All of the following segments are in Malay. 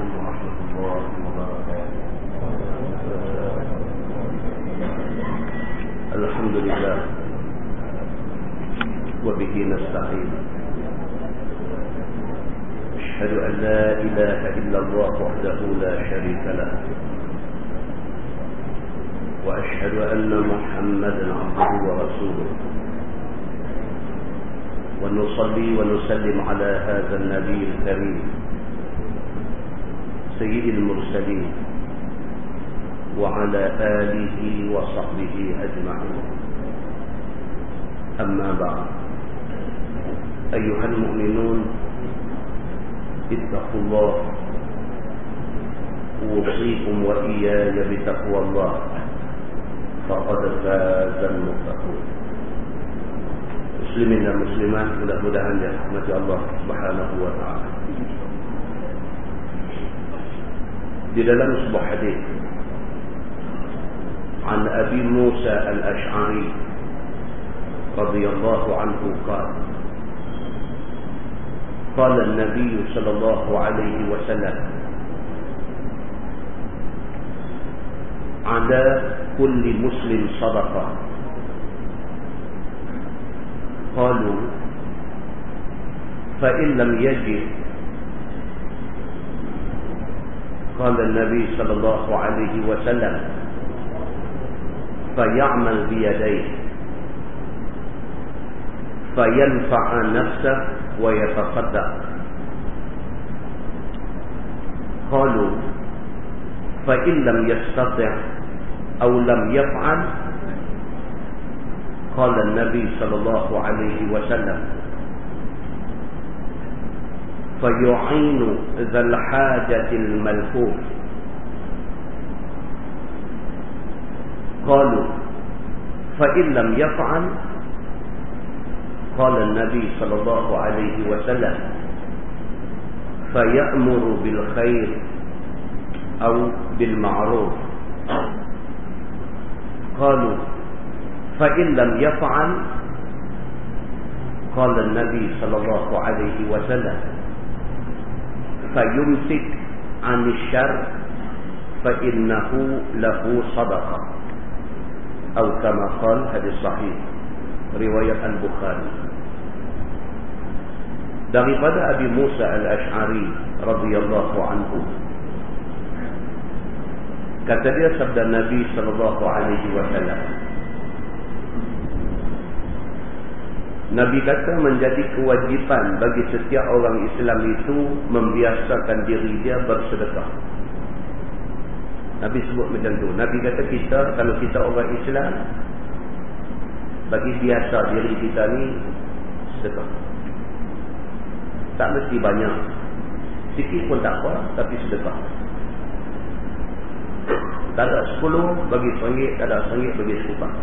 عليكم ورحمة الله وبركاته الحمد لله وبه نستعين. أشهد أن لا إله إلا الله وحده لا شريك له. وأشهد أن محمدا عبده ورسوله. ونصلي ونسلم على هذا النبي الكريم. سيد المرسلين وعلى آله وصحبه أجمعين أما بعد أيها المؤمنون اتقوا الله أوصيكم وإياي بتقوى الله فقد فاز المتقون muslimin dan muslimat mudah-mudahan Subhanahu wa taala. Di dalam sebuah hadis. عن أبي موسى الأشعري رضي الله عنه قال قال النبي صلى الله عليه وسلم على كل مسلم صدقه قالوا فإن لم يجد قال النبي صلى الله عليه وسلم فيعمل بيديه فينفع نفسه ويتصدق. قالوا فإن لم يستطع أو لم يفعل؟ قال النبي صلى الله عليه وسلم فيعين ذا الحاجة الملفوف. قالوا فإن لم يفعل قال النبي صلى الله عليه وسلم فيأمر بالخير أو بالمعروف. قالوا فإن لم يفعل قال النبي صلى الله عليه وسلم. فيمسك عن الشر فإنه له صدقة. أو كما قال هذا الصحيح رواية البخاري. دغبد أبي موسى الأشعري رضي الله عنه كتب سبد النبي صلى الله عليه وسلم Nabi kata menjadi kewajipan bagi setiap orang Islam itu membiasakan diri dia bersedekah. Nabi sebut macam tu. Nabi kata kita, kalau kita orang Islam, bagi biasa diri kita ni sedekah. Tak mesti banyak. Sikit pun tak apa, tapi sedekah. Tak ada sepuluh bagi seringgit, tak ada seringgit bagi sepuluh.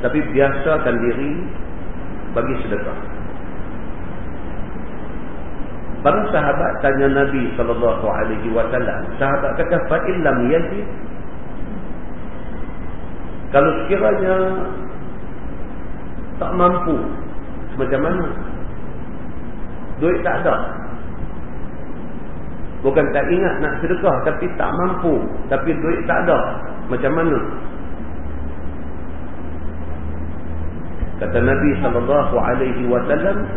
Tapi biasakan diri bagi sedekah. Para sahabat tanya Nabi sallallahu alaihi wasallam, sahabat kata fa illam yajid kalau sekiranya tak mampu macam mana? Duit tak ada. Bukan tak ingat nak sedekah tapi tak mampu, tapi duit tak ada. Macam mana? Kata Nabi sallallahu alaihi wasallam,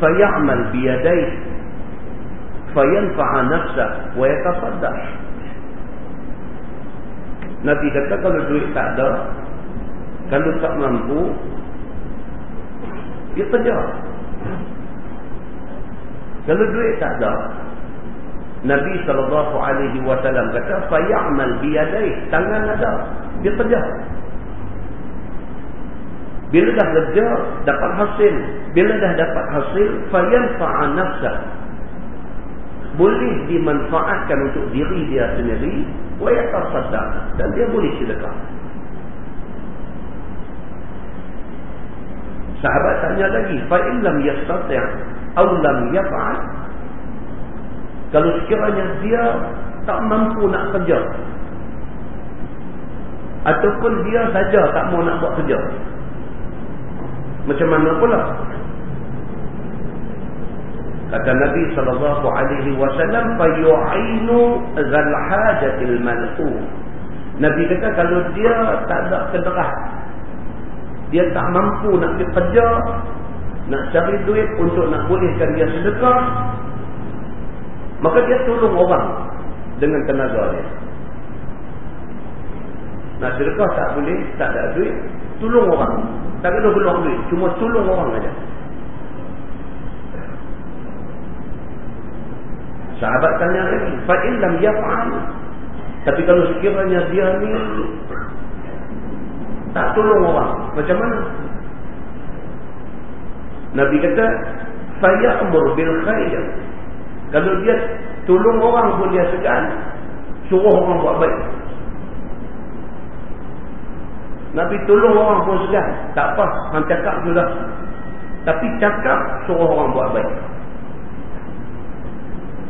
"Fay'amal bi yadayhi fayanfa'a nafsahu wa yatasaddaq." Nabi kata kalau duit tak ada, kalau tak mampu, dia kerja. Kalau duit tak ada, Nabi sallallahu alaihi wasallam kata, "Fay'amal bi yadayhi." Tangan ada, dia kerja. Bila dah kerja, dapat hasil. Bila dah dapat hasil, fayanfa'a nafsah. Boleh dimanfaatkan untuk diri dia sendiri, wa yatasaddaq dan dia boleh sedekah. Sahabat tanya lagi, fa in lam yastati' aw lam yaf'al kalau sekiranya dia tak mampu nak kerja ataupun dia saja tak mau nak buat kerja macam mana pula Kata Nabi sallallahu alaihi wasallam fayu'inu zal hajatil. Nabi kata kalau dia tak ada kederah. Dia tak mampu nak pergi kerja, nak cari duit untuk nak bolehkan dia sedekah, maka dia tolong orang dengan tenaga dia. Nak sedekah tak boleh, tak ada duit, tolong orang. Tak kena keluar duit, cuma tolong orang aja. Sahabat tanya lagi, fa illam yaf'al. Tapi kalau sekiranya dia ni tak tolong orang, macam mana? Nabi kata, fa ya'mur bil khair. Kalau dia tolong orang pun dia segan, suruh orang buat baik. Nabi tolong orang pun segan. Tak apa, hang cakap sudah. Tapi cakap, suruh orang buat baik.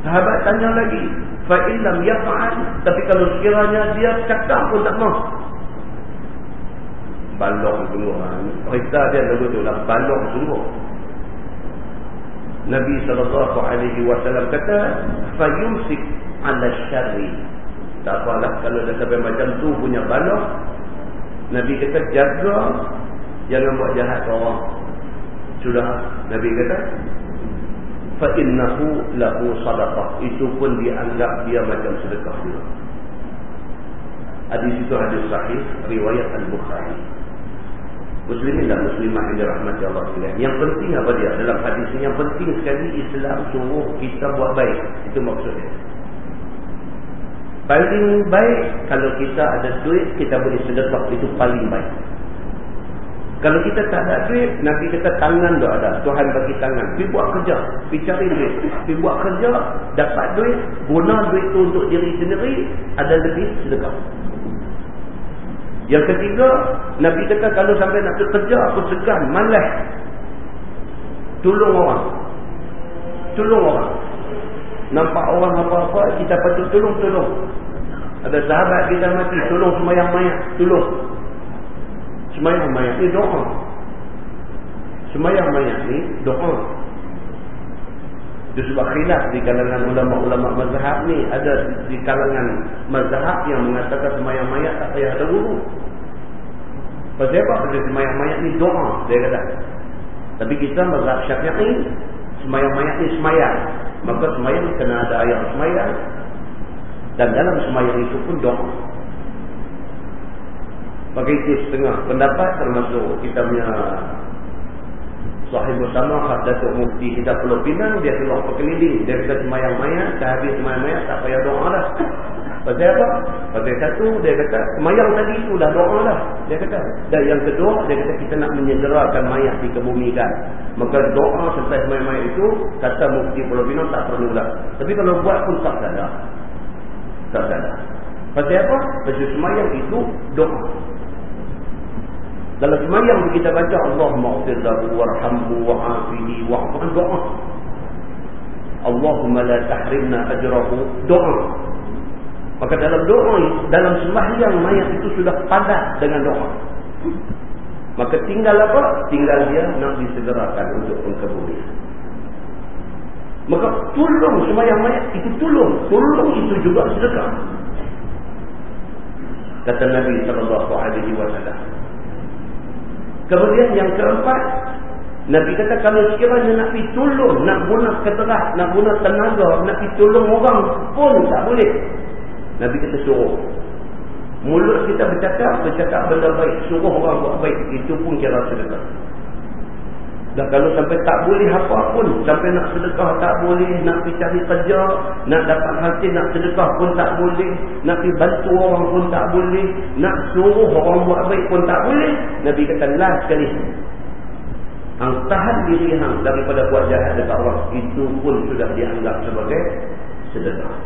Sahabat tanya lagi, fa'illam yaf'al, tapi kalau sekiranya dia cakap pun tak mau. Balok sungguh. Cerita dia lagu tu lah, balok sungguh. Nabi SAW kata, fayumsik ala syarri. Tak apalah kalau dah sampai macam tu punya balok, Nabi kata jaga jangan buat jahat ke orang. Sudah Nabi kata fa innahu lahu sadaqah. Itu pun dianggap dia macam sedekah juga. Hadis itu hadis sahih riwayat Al-Bukhari. Muslimin dan muslimah yang dirahmati Allah sekalian. Yang penting apa dia? Dalam hadis ini yang penting sekali Islam suruh kita buat baik. Itu maksudnya. Paling baik kalau kita ada duit kita boleh sedekah itu paling baik. Kalau kita tak ada duit, Nabi kata tangan dah ada. Tuhan bagi tangan. Pergi buat kerja. Pergi cari duit. Pergi buat kerja. Dapat duit. Guna duit itu untuk diri sendiri. Ada lebih sedekah. Yang ketiga, Nabi kata kalau sampai nak kerja, aku segan, malas. Tolong orang. Tolong orang. Nampak orang apa-apa, kita patut tolong-tolong. Ada sahabat kita mati, tolong semayang mayat, tolong. Semayang mayat ni doa. Semayang mayat ni doa. Itu sebab khilaf di kalangan ulama-ulama mazhab ni. Ada di kalangan mazhab yang mengatakan semayang mayat tak payah ada guru. Pasal apa? Pasal semayang mayat ni doa, dia kata. Tapi kita mazhab syafi'i, semayang mayat ni semayang. Maka semayang kena ada ayat semayang. Dan dalam semayang itu pun doa. Bagi itu setengah pendapat termasuk kita punya sahih bersama Datuk Mufti kita Pulau Pinang. Dia keluar perkeliling. Dia kata semayang mayat. Dah habis semayang mayat tak payah doa lah. Pasal apa? Pasal satu dia kata semayang tadi itu dah doa lah. Dia kata. Dan yang kedua dia kata kita nak menyegerakan mayat dikebumikan. Maka doa serta semayang mayat itu kata Mufti Pulau Pinang tak perlu lah. Tapi kalau buat pun tak sadar. Tak sadar. Pasal apa? Pasal semayang itu doa. Dalam semayang kita baca Allah maghfir lahu warhamhu wa'afihi wa'afan doa. Allahumma la tahrimna ajrahu doa. Maka dalam doa dalam sembahyang mayat itu sudah padat dengan doa. Maka tinggal apa? Tinggal dia nak disegerakan untuk pengkebumian. Maka tolong sembahyang mayat itu tolong. Tolong itu juga sedekah. Kata Nabi sallallahu alaihi wasallam. Kemudian yang keempat, Nabi kata kalau sekiranya nak pergi tolong, nak guna keterat, nak guna tenaga, nak pergi tolong orang pun tak boleh. Nabi kata suruh. Mulut kita bercakap, bercakap benda baik. Suruh orang buat baik. Itu pun kira sedekah. Dan kalau sampai tak boleh apa pun. Sampai nak sedekah tak boleh. Nak pergi cari kerja. Nak dapat hasil nak sedekah pun tak boleh. Nak pergi bantu orang pun tak boleh. Nak suruh orang buat baik pun tak boleh. Nabi kata last sekali. Hang tahan diri hang daripada buat jahat dekat orang. Itu pun sudah dianggap sebagai sedekah.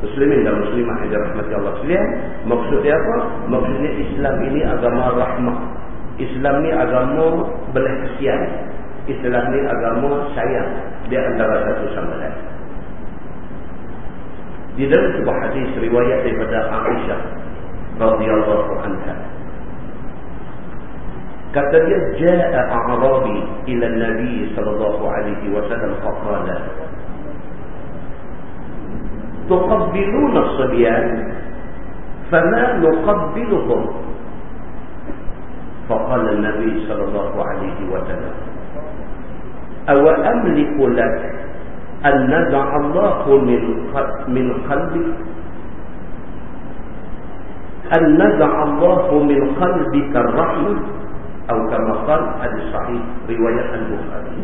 Muslimin dan muslimah yang dirahmati Allah sekalian, maksud dia apa? Maksudnya Islam ini agama rahmah. Islam ni agama belah kesian. Islam ni agama sayang di antara satu sama lain. Di dalam sebuah hadis riwayat daripada Aisyah radhiyallahu anha. kata dia jaa a'rabi ila nabi sallallahu alaihi wasallam faqala tuqabbiluna as-sabyan fama nuqabbiluhum faqala an-nabi sallallahu alaihi wasallam aw amliku lak an nad'a Allah min min qalbi an nad'a Allah min qalbika ar-rahmah atau kama qala hadis sahih riwayat al-Bukhari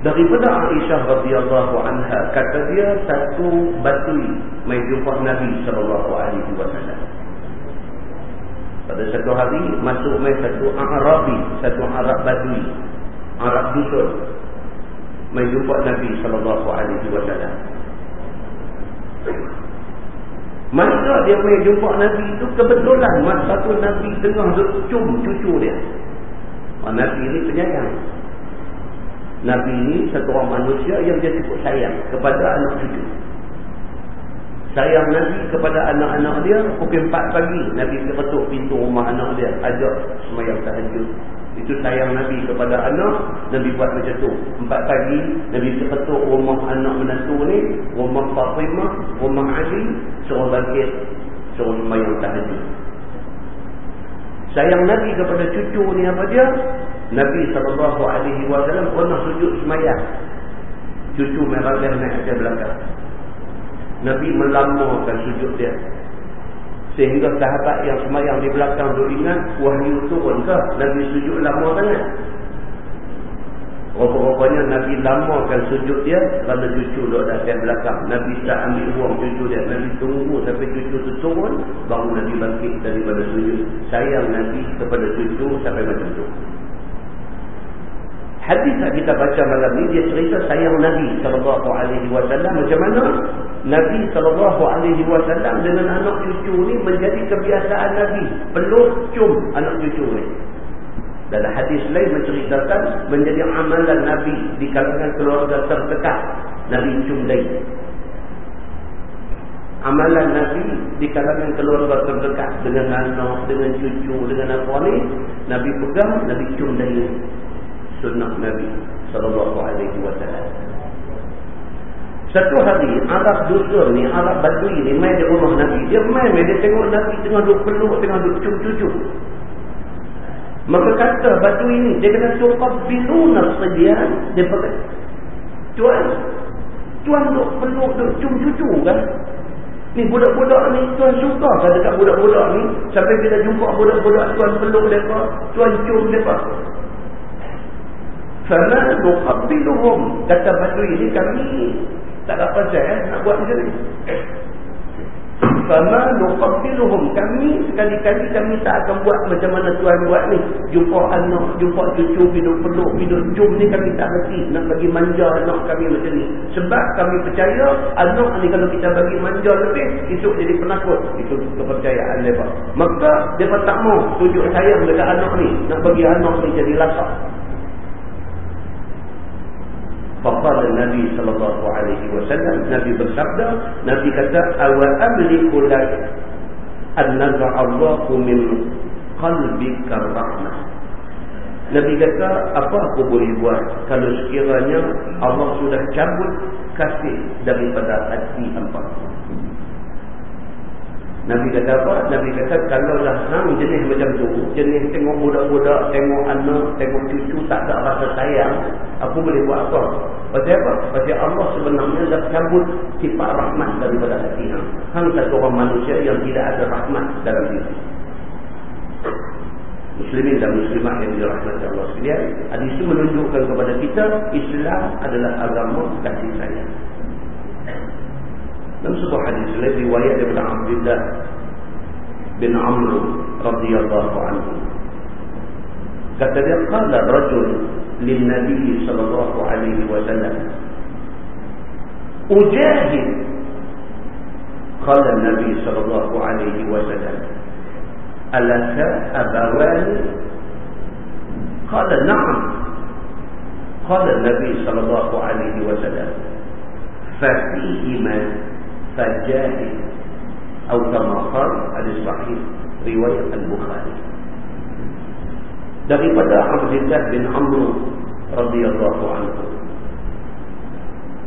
daripada Aisyah radhiyallahu anha kata dia satu batui mai jumpa Nabi sallallahu alaihi wasallam pada satu hari masuk mai satu Arabi satu Arab badui Arab dusun. Mai jumpa Nabi sallallahu alaihi wasallam. Masa dia mai jumpa Nabi itu kebetulan masa tu Nabi tengah cum cucu dia. Nabi ni penyayang. Nabi ini satu orang manusia yang dia cukup sayang kepada anak cucu. Sayang Nabi kepada anak-anak dia, pukul 4 pagi Nabi ketuk pintu rumah anak dia, ajak semayang tahajud. Itu sayang Nabi kepada anak, Nabi buat macam tu. 4 pagi, Nabi ketuk rumah anak menantu ni, rumah Fatimah, rumah Ali, suruh bangkit, suruh semayang tahajud. Sayang Nabi kepada cucu ni apa dia? Nabi SAW pernah sujud semayang. Cucu merah dia naik ke belakang. Nabi melamakan sujud dia. Sehingga sahabat yang semayang di belakang tu ingat, wahyu turun ke? Nabi sujud lama sangat. Rupa-rupanya Nabi lamakan sujud dia kerana cucu duduk di belakang. Nabi tak ambil ruang cucu dia. Nabi tunggu sampai cucu tu turun, baru Nabi bangkit daripada sujud. Sayang Nabi kepada cucu sampai macam tu. Hadis yang kita baca malam ni dia cerita sayang Nabi sallallahu alaihi wasallam macam mana? Nabi sallallahu alaihi wasallam dengan anak cucu ni menjadi kebiasaan Nabi. Peluk cium anak cucu ni. Dalam hadis lain menceritakan menjadi amalan Nabi di kalangan keluarga terdekat. Nabi cium lain. Amalan Nabi di kalangan keluarga terdekat dengan anak, dengan cucu, dengan apa ni? Nabi pegang, Nabi cium lain sunnah Nabi sallallahu alaihi wasallam. Satu hari Arab dusun ni, Arab Badui ni main di rumah Nabi. Dia main, main dia tengok Nabi tengah duduk peluk, tengah duduk cucu-cucu. Maka kata Badui ni, dia kena suka biluna sedian. Dia pakai, Tuan, Tuan duduk peluk, duduk cucu-cucu kan? Ni budak-budak ni, Tuan suka kan dekat budak-budak ni? Sampai kita jumpa budak-budak Tuan peluk mereka, Tuan cium mereka. Fala nuqabbiluhum kata Badui ini kami tak dapat saya eh, nak buat macam ni. Fala nuqabbiluhum kami sekali-kali kami tak akan buat macam mana tuan buat ni. Jumpa anak, jumpa cucu hidup peluk, hidup jum ni kami tak reti nak bagi manja anak kami macam ni. Sebab kami percaya anak ni kalau kita bagi manja lebih esok jadi penakut. Itu kepercayaan mereka. Maka mereka tak mau tunjuk sayang dekat anak ni. Nak bagi anak ni jadi lasak. Faqala Nabi sallallahu alaihi wasallam Nabi bersabda Nabi kata awa amliku lak an naz'a Allahu min qalbika rahmah? Nabi kata apa aku boleh buat kalau sekiranya Allah sudah cabut kasih daripada hati hamba Nabi kata apa? Nabi kata kalau lah hang jenis macam tu, jenis tengok budak-budak, tengok anak, tengok cucu tak ada rasa sayang, aku boleh buat apa? Pasal apa? Pasal Allah sebenarnya dah cabut sifat rahmat daripada hati hang. Hang satu orang manusia yang tidak ada rahmat dalam diri. Muslimin dan muslimat yang dirahmati Allah sekalian, hadis itu menunjukkan kepada kita Islam adalah agama kasih sayang. Dalam sebuah hadis lain riwayat daripada Abdullah bin Amr radhiyallahu anhu. Kata dia qala rajul lin nabi sallallahu alaihi wasallam ujahid qala nabi sallallahu alaihi wasallam alaka abawani qala na'am qala nabi sallallahu alaihi wasallam ففيهما فجاهد أو كما قال hadis sahih riwayat al-Bukhari daripada Abdullah bin Amr radhiyallahu anhu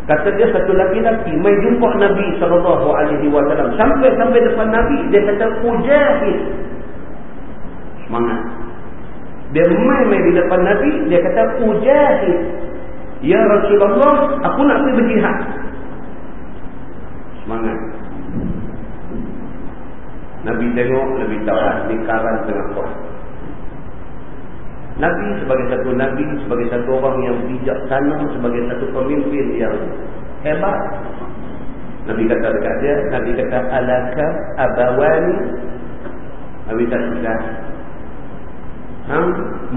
kata dia satu laki-laki mai jumpa Nabi sallallahu alaihi wasallam sampai sampai depan Nabi dia kata ujahid semangat dia mai mai di depan Nabi dia kata ujahid ya Rasulullah aku nak pergi berjihad semangat Nabi tengok lebih tahu di karan tengah kuat Nabi sebagai satu Nabi, sebagai satu orang yang bijaksana, sebagai satu pemimpin yang hebat. Nabi kata dekat dia, Nabi kata, Alaka abawani. Nabi tak suka. Hang,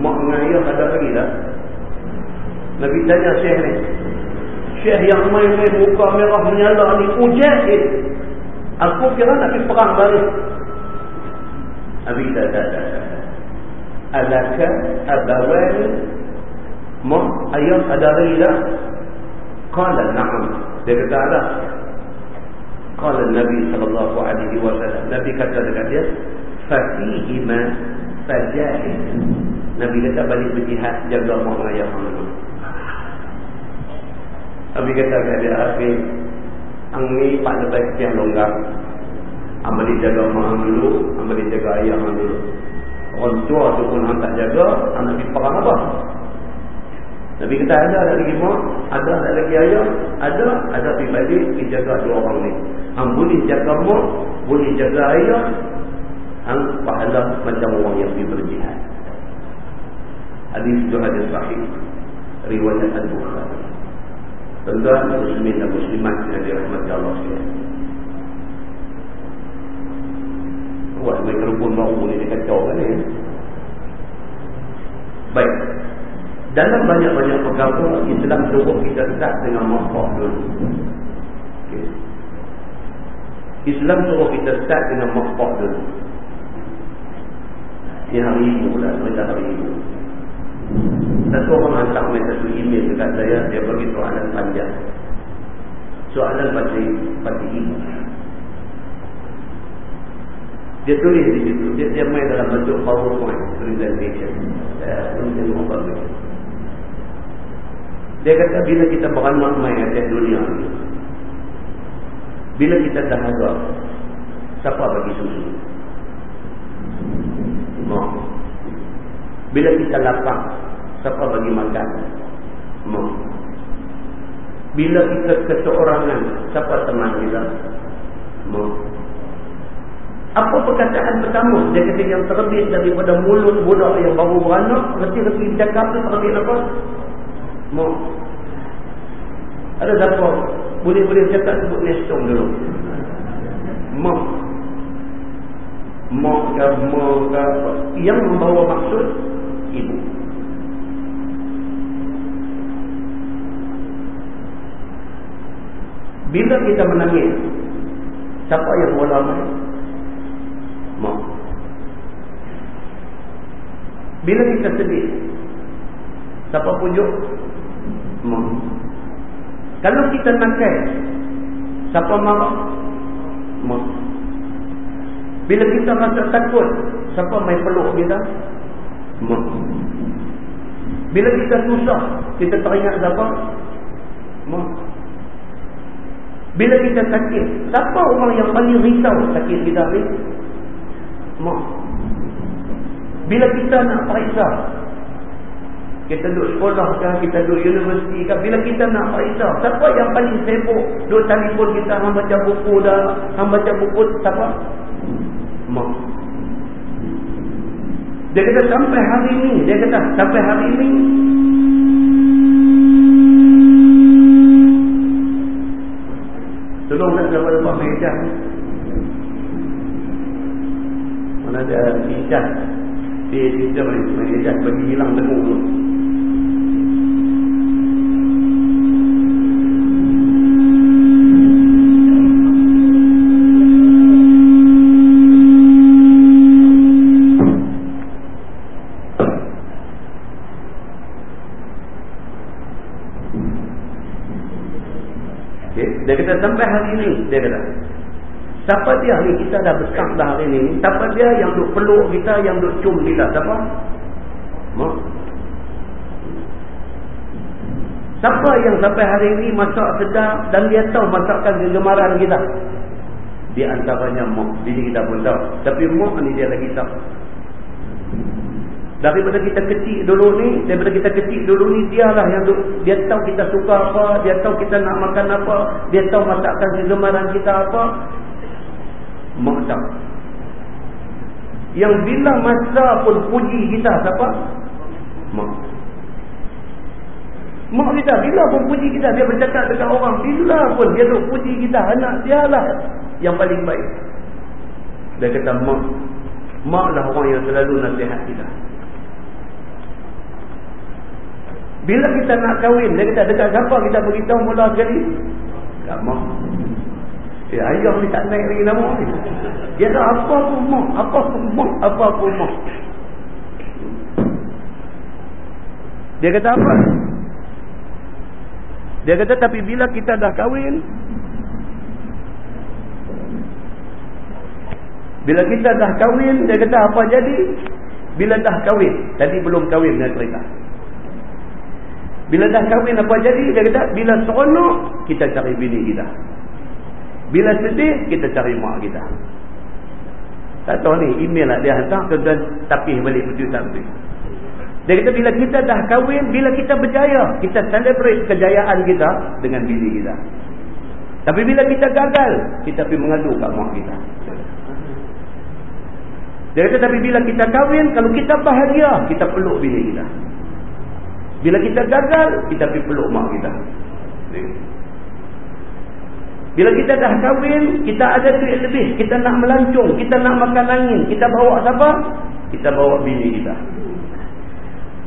mak ngayah ada lagi tak? Nabi tanya Syekh ni. Syekh yang main-main muka merah menyala ni, ujahid. Aku kira nak pergi perang balik. Kata, tak, tak, tak alaka abawan ma ayah ada rida qala na'am dia kata ada qala nabi sallallahu alaihi wasallam nabi kata dekat dia fatihima fajahid nabi kata balik berjihad jaga mak ayah mana Nabi kata kepada Hafiz Ang ni pak lebih yang longgar Amal jaga mak dulu Amal jaga ayah dulu Orang tua tu pun orang tak jaga, anak pergi perang apa? Nabi kata ada ada lagi mak, ada ada lagi ayah, ada ada pergi balik pergi jaga dua orang ni. Hang boleh jaga mak, boleh jaga ayah, hang pahala macam orang yang pergi berjihad. Hadis itu hadis sahih riwayat Al-Bukhari. Tuan-tuan muslimin dan muslimat yang dirahmati Allah sekalian. buat mikrofon baru ni dia kacau kan ni baik. Dalam banyak-banyak perkara Islam suruh kita start dengan makhluk dulu. Okay. Islam suruh kita start dengan makhluk dulu. Ni hari lah mereka hari ibu satu orang hantar mai satu email dekat saya dia bagi soalan panjang soalan pasal pasal ibu dia tulis di situ. Dia, dia main dalam bentuk PowerPoint presentation. Saya pun tengok bagus. Dia kata bila kita beranak main atas dunia ni. Bila kita dahaga. Siapa bagi susu? Mak. Bila kita lapar. Siapa bagi makan? Mak. Bila kita keseorangan. Siapa teman kita? Mak. Apa perkataan pertama? Dia kata yang terbit daripada mulut budak yang baru beranak. Reti-reti cakap tu terbit apa? Mak. Ada siapa? Boleh-boleh cakap sebut nestong dulu. Mak. Mak ke Yang membawa maksud ibu. Bila kita menangis, siapa yang mula main? mak. Bila kita sedih, siapa pujuk? Mak. Kalau kita nakal, siapa marah? Mak. Bila kita rasa takut, siapa main peluk kita? Mak. Bila kita susah, kita teringat siapa? Mak. Bila kita sakit, siapa orang yang paling risau sakit kita ni? mak. Bila kita nak periksa, kita duduk sekolah ke, kita duduk universiti ke, bila kita nak periksa, siapa yang paling sibuk duduk telefon kita, hang baca buku dah, hang baca buku, siapa? Mak. Dia kata sampai hari ini, dia kata sampai hari ini, Tolong nak lepas-lepas meja mana ada ijaz di sistem ni ijaz bagi hilang tengok Siapa dia ni kita dah besar dah hari ni. Siapa dia yang duk peluk kita, yang duk cium kita? Siapa? Mak. Siapa yang sampai hari ini masak sedap dan dia tahu masakkan kegemaran kita? Di antaranya mak. Ini kita pun tahu. Tapi mak ni dia lagi tahu. Daripada kita kecil dulu ni, daripada kita kecil dulu ni, dia lah yang dia tahu kita suka apa, dia tahu kita nak makan apa, dia tahu masakkan kegemaran kita apa. Tahu. Yang bila masa pun puji kita siapa? Mak. Mak kita bila pun puji kita, dia bercakap dengan orang, bila pun dia duk puji kita, anak dia lah yang paling baik. Dia kata mak, mak lah orang yang selalu nasihat kita. Bila kita nak kahwin, dia kata dekat siapa kita beritahu mula sekali? Tak mak. Eh, ayah ni tak naik lagi nama ni. Dia kata apa pun mak, apa pun mak, apa pun mak. Dia kata apa? Dia kata tapi bila kita dah kahwin, bila kita dah kahwin, dia kata apa jadi? Bila dah kahwin, tadi belum kahwin dia cerita. Bila dah kahwin apa jadi? Dia kata, bila seronok, kita cari bini kita. Bila sedih, kita cari mak kita. Tak tahu ni, email lah dia hantar, tuan-tuan tapih balik betul tak betul. Dia kata, bila kita dah kahwin, bila kita berjaya, kita celebrate kejayaan kita dengan bini kita. Tapi bila kita gagal, kita pergi mengadu kat mak kita. Dia kata, tapi bila kita kahwin, kalau kita bahagia, kita peluk bini kita. Bila kita gagal, kita pergi peluk mak kita. Bila kita dah kahwin, kita ada duit lebih. Kita nak melancong, kita nak makan angin. Kita bawa siapa? Kita bawa bini kita.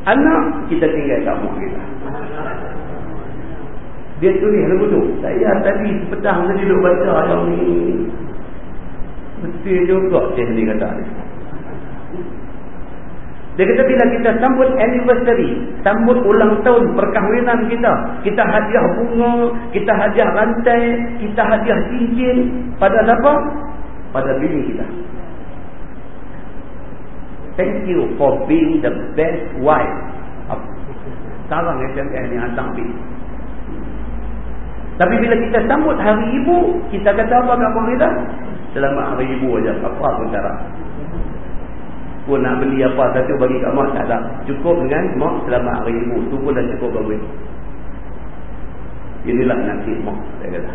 Anak, kita tinggal kat mak kita. Dia tulis lagu tu. Saya tadi petang tadi duduk baca yang ni. Betul juga dia ni kata ni. Dia kata bila kita sambut anniversary, sambut ulang tahun perkahwinan kita, kita hadiah bunga, kita hadiah rantai, kita hadiah cincin pada siapa? Pada bini kita. Thank you for being the best wife. Sekarang SMS ni hantar bini. Tapi bila kita sambut hari ibu, kita kata apa kat kita? Selamat hari ibu aja. Apa pun cara pun nak beli apa satu bagi kat mak tak tak cukup dengan mak selama hari ibu. Tu pun dah cukup bagi inilah nasib mak dia kata.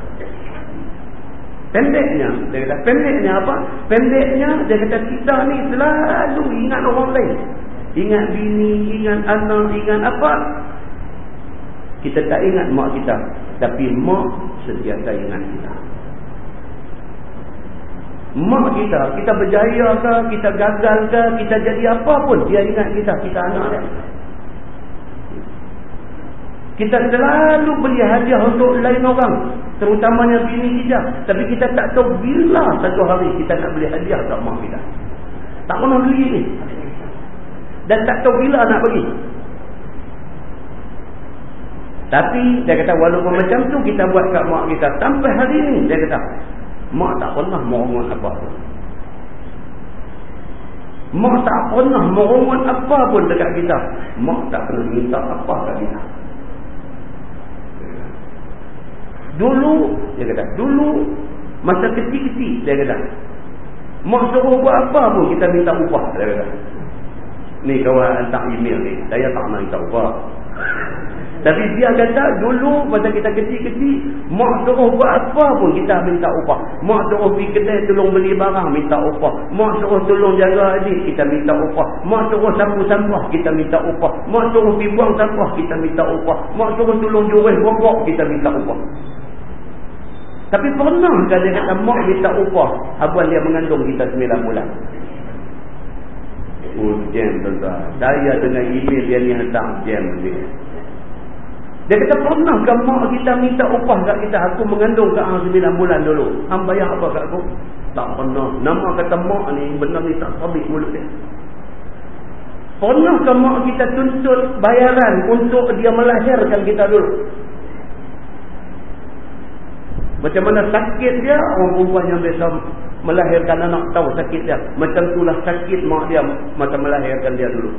Pendeknya dia kata pendeknya apa? Pendeknya dia kata kita ni selalu ingat orang lain. Ingat bini ingat anak ingat apa? Kita tak ingat mak kita. Tapi mak sentiasa ingat kita mak kita, kita berjaya ke, kita gagal ke, kita jadi apa pun, dia ingat kita, kita anak dia. Kita selalu beli hadiah untuk lain orang, terutamanya bini kita. Tapi kita tak tahu bila satu hari kita nak beli hadiah ke mak kita. Tak pernah beli ni. Dan tak tahu bila nak bagi. Tapi dia kata walaupun macam tu kita buat kat mak kita sampai hari ni dia kata Mak tak pernah merongon apa pun. Mak tak pernah merongon apa pun dekat kita. Mak tak pernah minta apa kat kita. Dulu, dia kata, dulu masa kecil-kecil, dia kata, Mak suruh buat apa pun kita minta upah, dia kata. Ni kawan hantar email ni, saya tak nak minta upah. Tapi dia kata dulu masa kita kecil-kecil, mak suruh buat apa pun kita minta upah. Mak suruh pergi kedai tolong beli barang, minta upah. Mak suruh tolong jaga adik, kita minta upah. Mak suruh sapu sampah, kita minta upah. Mak suruh pergi buang sampah, kita minta upah. Mak suruh tolong jual bongkok, kita minta upah. Tapi pernah dia kata mak minta upah, abuan dia mengandung kita 9 bulan. Oh, jam tuan-tuan. Saya dengan email dia ni jam ni. Dia kata pernah ke mak kita minta upah kat kita. Aku mengandung hang 9 bulan dulu. Hang bayar apa kat aku? Tak pernah. Nama kata mak ni benar ni tak sabit mulut dia. Pernah ke mak kita tuntut bayaran untuk dia melahirkan kita dulu? Macam mana sakit dia, orang perempuan yang biasa melahirkan anak tahu sakit dia. Macam itulah sakit mak dia masa melahirkan dia dulu.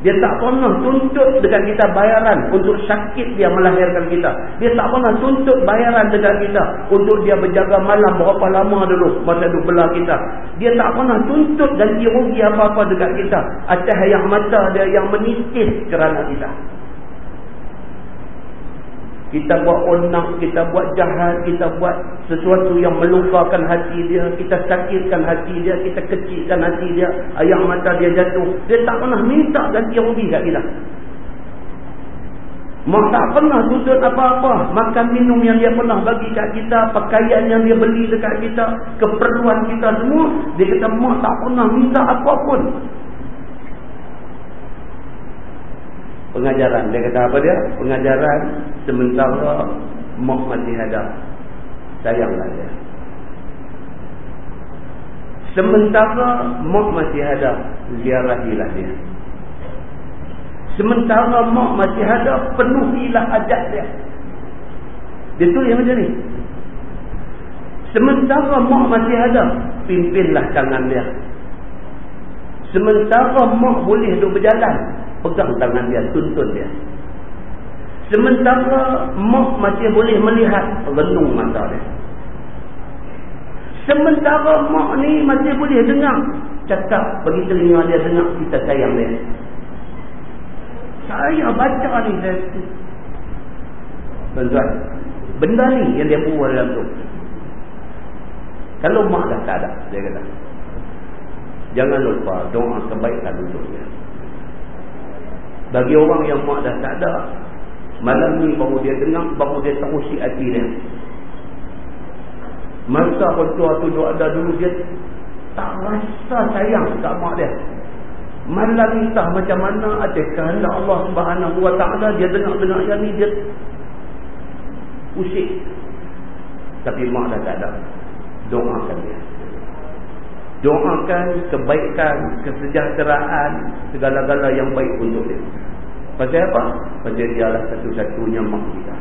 Dia tak pernah tuntut dengan kita bayaran untuk sakit dia melahirkan kita. Dia tak pernah tuntut bayaran dengan kita untuk dia berjaga malam berapa lama dulu masa duduk belah kita. Dia tak pernah tuntut ganti rugi apa-apa dengan kita. Atas yang mata dia yang menitis kerana kita. Kita buat onak, kita buat jahat, kita buat sesuatu yang melukakan hati dia, kita sakitkan hati dia, kita kecilkan hati dia, ayam mata dia jatuh. Dia tak pernah minta ganti rugi kat kita. Mak tak pernah tuntut apa-apa. Makan minum yang dia pernah bagi kat kita, pakaian yang dia beli dekat kita, keperluan kita semua, dia kata mak tak pernah minta apa pun. Pengajaran. Dia kata apa dia? Pengajaran sementara mak masih ada sayanglah dia. Sementara mak masih ada ziarahilah dia. Sementara mak masih ada penuhilah ajak dia. Dia tu yang macam ni. Sementara mak masih ada pimpinlah tangan dia. Sementara mak boleh duduk berjalan pegang tangan dia, tuntun dia. Sementara mak masih boleh melihat renung mata dia. Sementara mak ni masih boleh dengar cakap bagi telinga dia dengar kita sayang dia. Saya baca ni saya Tuan-tuan, benda ni yang dia buat dalam tu. Kalau mak dah tak ada, dia kata. Jangan lupa doa kebaikan untuk dia. Bagi orang yang mak dah tak ada, malam ni baru dia dengar, baru dia terusi hati dia. Masa orang tua tu duk ada dulu, dia tak rasa sayang kat mak dia. Malam ni tak macam mana, ada kehendak Allah subhanahu wa ta'ala, dia dengar-dengar yang ni, dia usik. Tapi mak dah tak ada. Doakan dia doakan kebaikan, kesejahteraan, segala-gala yang baik untuk dia. Pasal apa? Pasal dia adalah satu-satunya mak kita.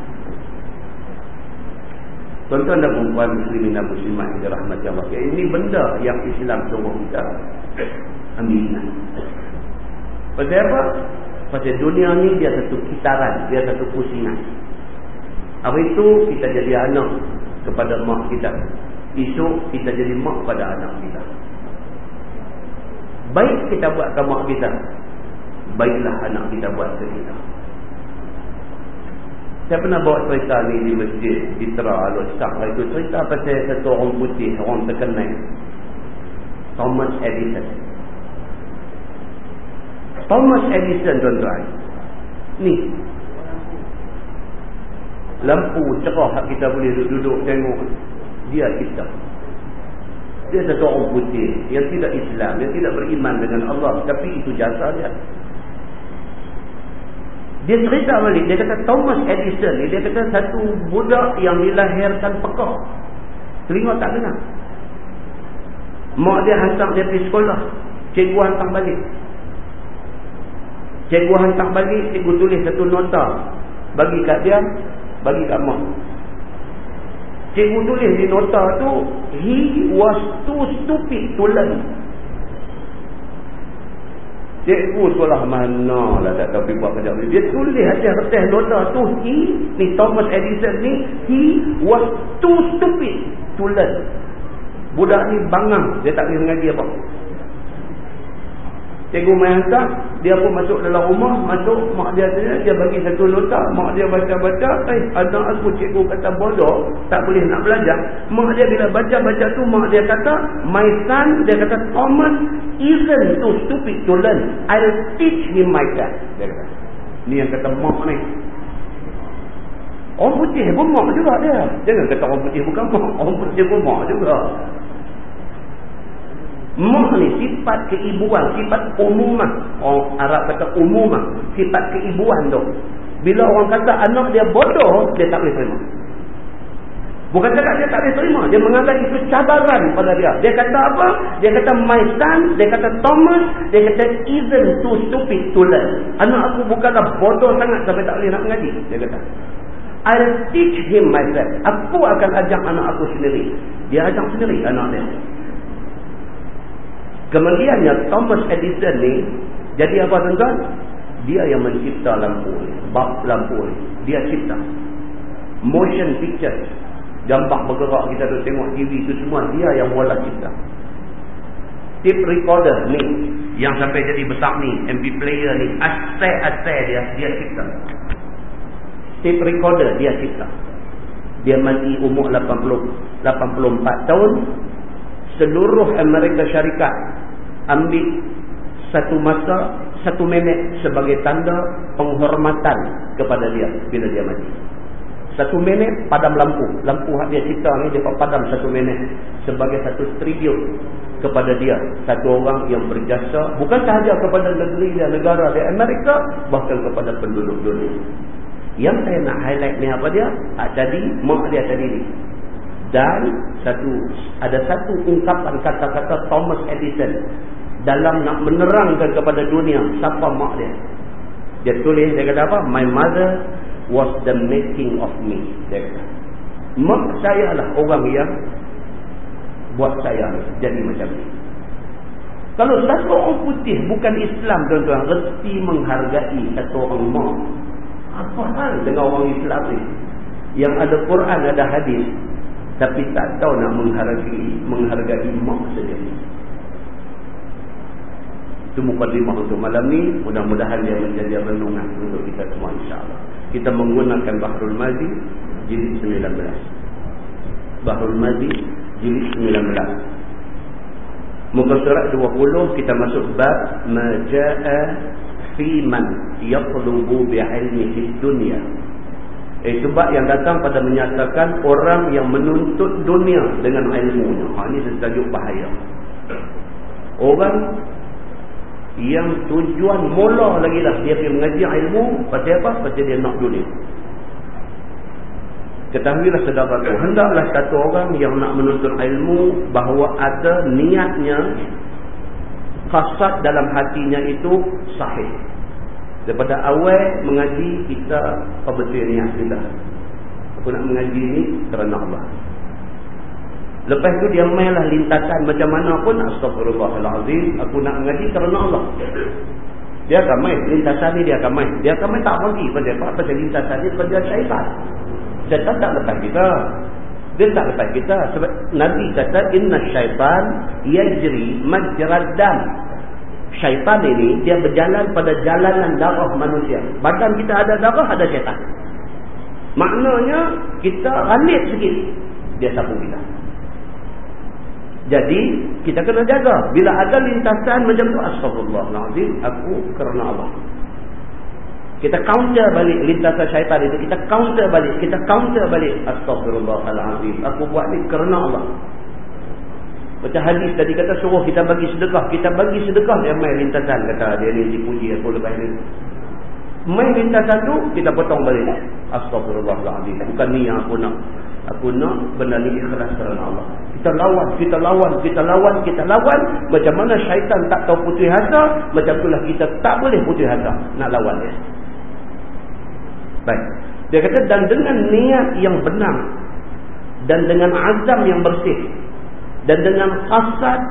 Tuan-tuan dan perempuan muslimin dan muslimat yang dirahmati Allah. Ini benda yang Islam suruh kita ambil. Pasal apa? Pasal dunia ni dia satu kitaran, dia satu pusingan. Apa itu? Kita jadi anak kepada mak kita. Esok kita jadi mak pada anak kita. Baik kita buat ke mak kita. Baiklah anak kita buat ke kita. Saya pernah bawa cerita ni di masjid di Tera Al-Ustaq itu cerita pasal satu orang putih, orang terkenal. Thomas Edison. Thomas Edison tuan-tuan. Ni. Lampu cerah kita boleh duduk-duduk tengok. Dia kita. Dia satu orang putih yang tidak Islam, yang tidak beriman dengan Allah. Tapi itu jasa dia. Dia cerita balik, dia kata Thomas Edison ni, dia kata satu budak yang dilahirkan pekah. Telinga tak dengar. Mak dia hantar dia pergi sekolah. Cikgu hantar balik. Cikgu hantar balik, cikgu tulis satu nota. Bagi kat dia, bagi kat mak. Cikgu tulis di nota tu He was too stupid to learn. Cikgu sekolah mana lah tak tahu buat kerja Dia tulis atas kertas nota tu He, ni Thomas Edison ni He was too stupid to learn. Budak ni bangang Dia tak boleh mengaji apa Cikgu main hantar, dia pun masuk dalam rumah, masuk, mak dia tanya, dia bagi satu nota, mak dia baca-baca, eh, anak aku cikgu kata bodoh, tak boleh nak belajar. Mak dia bila baca-baca tu, mak dia kata, my son, dia kata, Thomas isn't too stupid to learn. I'll teach him myself. Dia kata. Ni yang kata mak ni. Orang putih pun mak juga dia. Jangan kata orang putih bukan mak. Orang putih pun mak juga. Mak ni sifat keibuan, sifat umumah. Orang Arab kata umumah, sifat keibuan tu. Bila orang kata anak dia bodoh, dia tak boleh terima. Bukan cakap dia tak boleh terima. Dia menganggap itu cabaran pada dia. Dia kata apa? Dia kata my son, dia kata Thomas, dia kata isn't too stupid to learn. Anak aku bukanlah bodoh sangat sampai tak boleh nak mengaji. Dia kata. I'll teach him myself. Aku akan ajak anak aku sendiri. Dia ajak sendiri anak dia. Kemudiannya Thomas Edison ni jadi apa tuan-tuan? Dia yang mencipta lampu. Bab lampu ni. Dia cipta. Motion picture. Gambar bergerak kita tu tengok TV tu semua. Dia yang mula cipta. Tape recorder ni. Yang sampai jadi besar ni. MP player ni. Asal-asal dia. Dia cipta. Tape recorder dia cipta. Dia mati umur 80, 84 tahun. Seluruh Amerika Syarikat ambil satu masa, satu minit sebagai tanda penghormatan kepada dia bila dia mati. Satu minit padam lampu. Lampu dia cipta ni dia padam satu minit sebagai satu tribute kepada dia. Satu orang yang berjasa bukan sahaja kepada negeri dan negara di Amerika bahkan kepada penduduk dunia. Yang saya nak highlight ni apa dia? Hak tadi, mak dia tadi ni. Dan satu ada satu ungkapan kata-kata Thomas Edison dalam nak menerangkan kepada dunia siapa mak dia. Dia tulis dia kata apa? My mother was the making of me. Dia kata. Mak saya lah orang yang buat saya jadi macam ni. Kalau satu orang putih bukan Islam tuan-tuan, reti menghargai satu orang mak. Apa hal dengan orang Islam ni? Yang ada Quran, ada hadis. Tapi tak tahu nak menghargai, menghargai mak sendiri. Itu mukadimah untuk malam ni. Mudah-mudahan dia menjadi renungan untuk kita semua insyaAllah. Kita menggunakan Bahrul Mazi jilid 19. Bahrul Mazi jilid 19. Muka surat 20 kita masuk bab maja'a fi man yaqlubu bi'ilmihi dunya. Eh sebab yang datang pada menyatakan orang yang menuntut dunia dengan ilmunya. Ha ini setajuk bahaya. Orang yang tujuan mula lagi lah dia pergi mengaji ilmu pasal apa? pasal dia nak dunia ketahuilah saudara tu hendaklah satu orang yang nak menuntut ilmu bahawa ada niatnya kasat dalam hatinya itu sahih daripada awal mengaji kita apa betul niat kita aku nak mengaji ni kerana Allah Lepas tu dia mainlah lintasan macam mana pun astagfirullahalazim aku nak mengaji kerana Allah. Dia akan main lintasan ni dia akan main. Dia akan main tak berhenti pasal apa? Pasal lintasan ni kerja syaitan. Syaitan tak lepas kita. Dia tak lepas kita sebab Nabi kata inna syaitan yajri majrad dam. Syaitan ini dia berjalan pada jalanan darah manusia. Badan kita ada darah ada syaitan. Maknanya kita ralit sikit dia sapu kita. Jadi kita kena jaga. Bila ada lintasan macam tu, astagfirullahaladzim, aku kerana Allah. Kita counter balik lintasan syaitan itu. Kita counter balik. Kita counter balik. Astagfirullahaladzim. Aku buat ni kerana Allah. Macam hadis tadi kata suruh kita bagi sedekah. Kita bagi sedekah dia main lintasan. Kata dia ni dipuji aku lepas ni. Main lintasan tu kita potong balik. Astagfirullahaladzim. Bukan ni yang aku nak. Aku nak benda ni ikhlas kerana Allah. Kita lawan, kita lawan, kita lawan, kita lawan. Macam mana syaitan tak tahu putih hasa, macam itulah kita tak boleh putih hasa nak lawan dia. Baik. Dia kata, dan dengan niat yang benar, dan dengan azam yang bersih, dan dengan kasat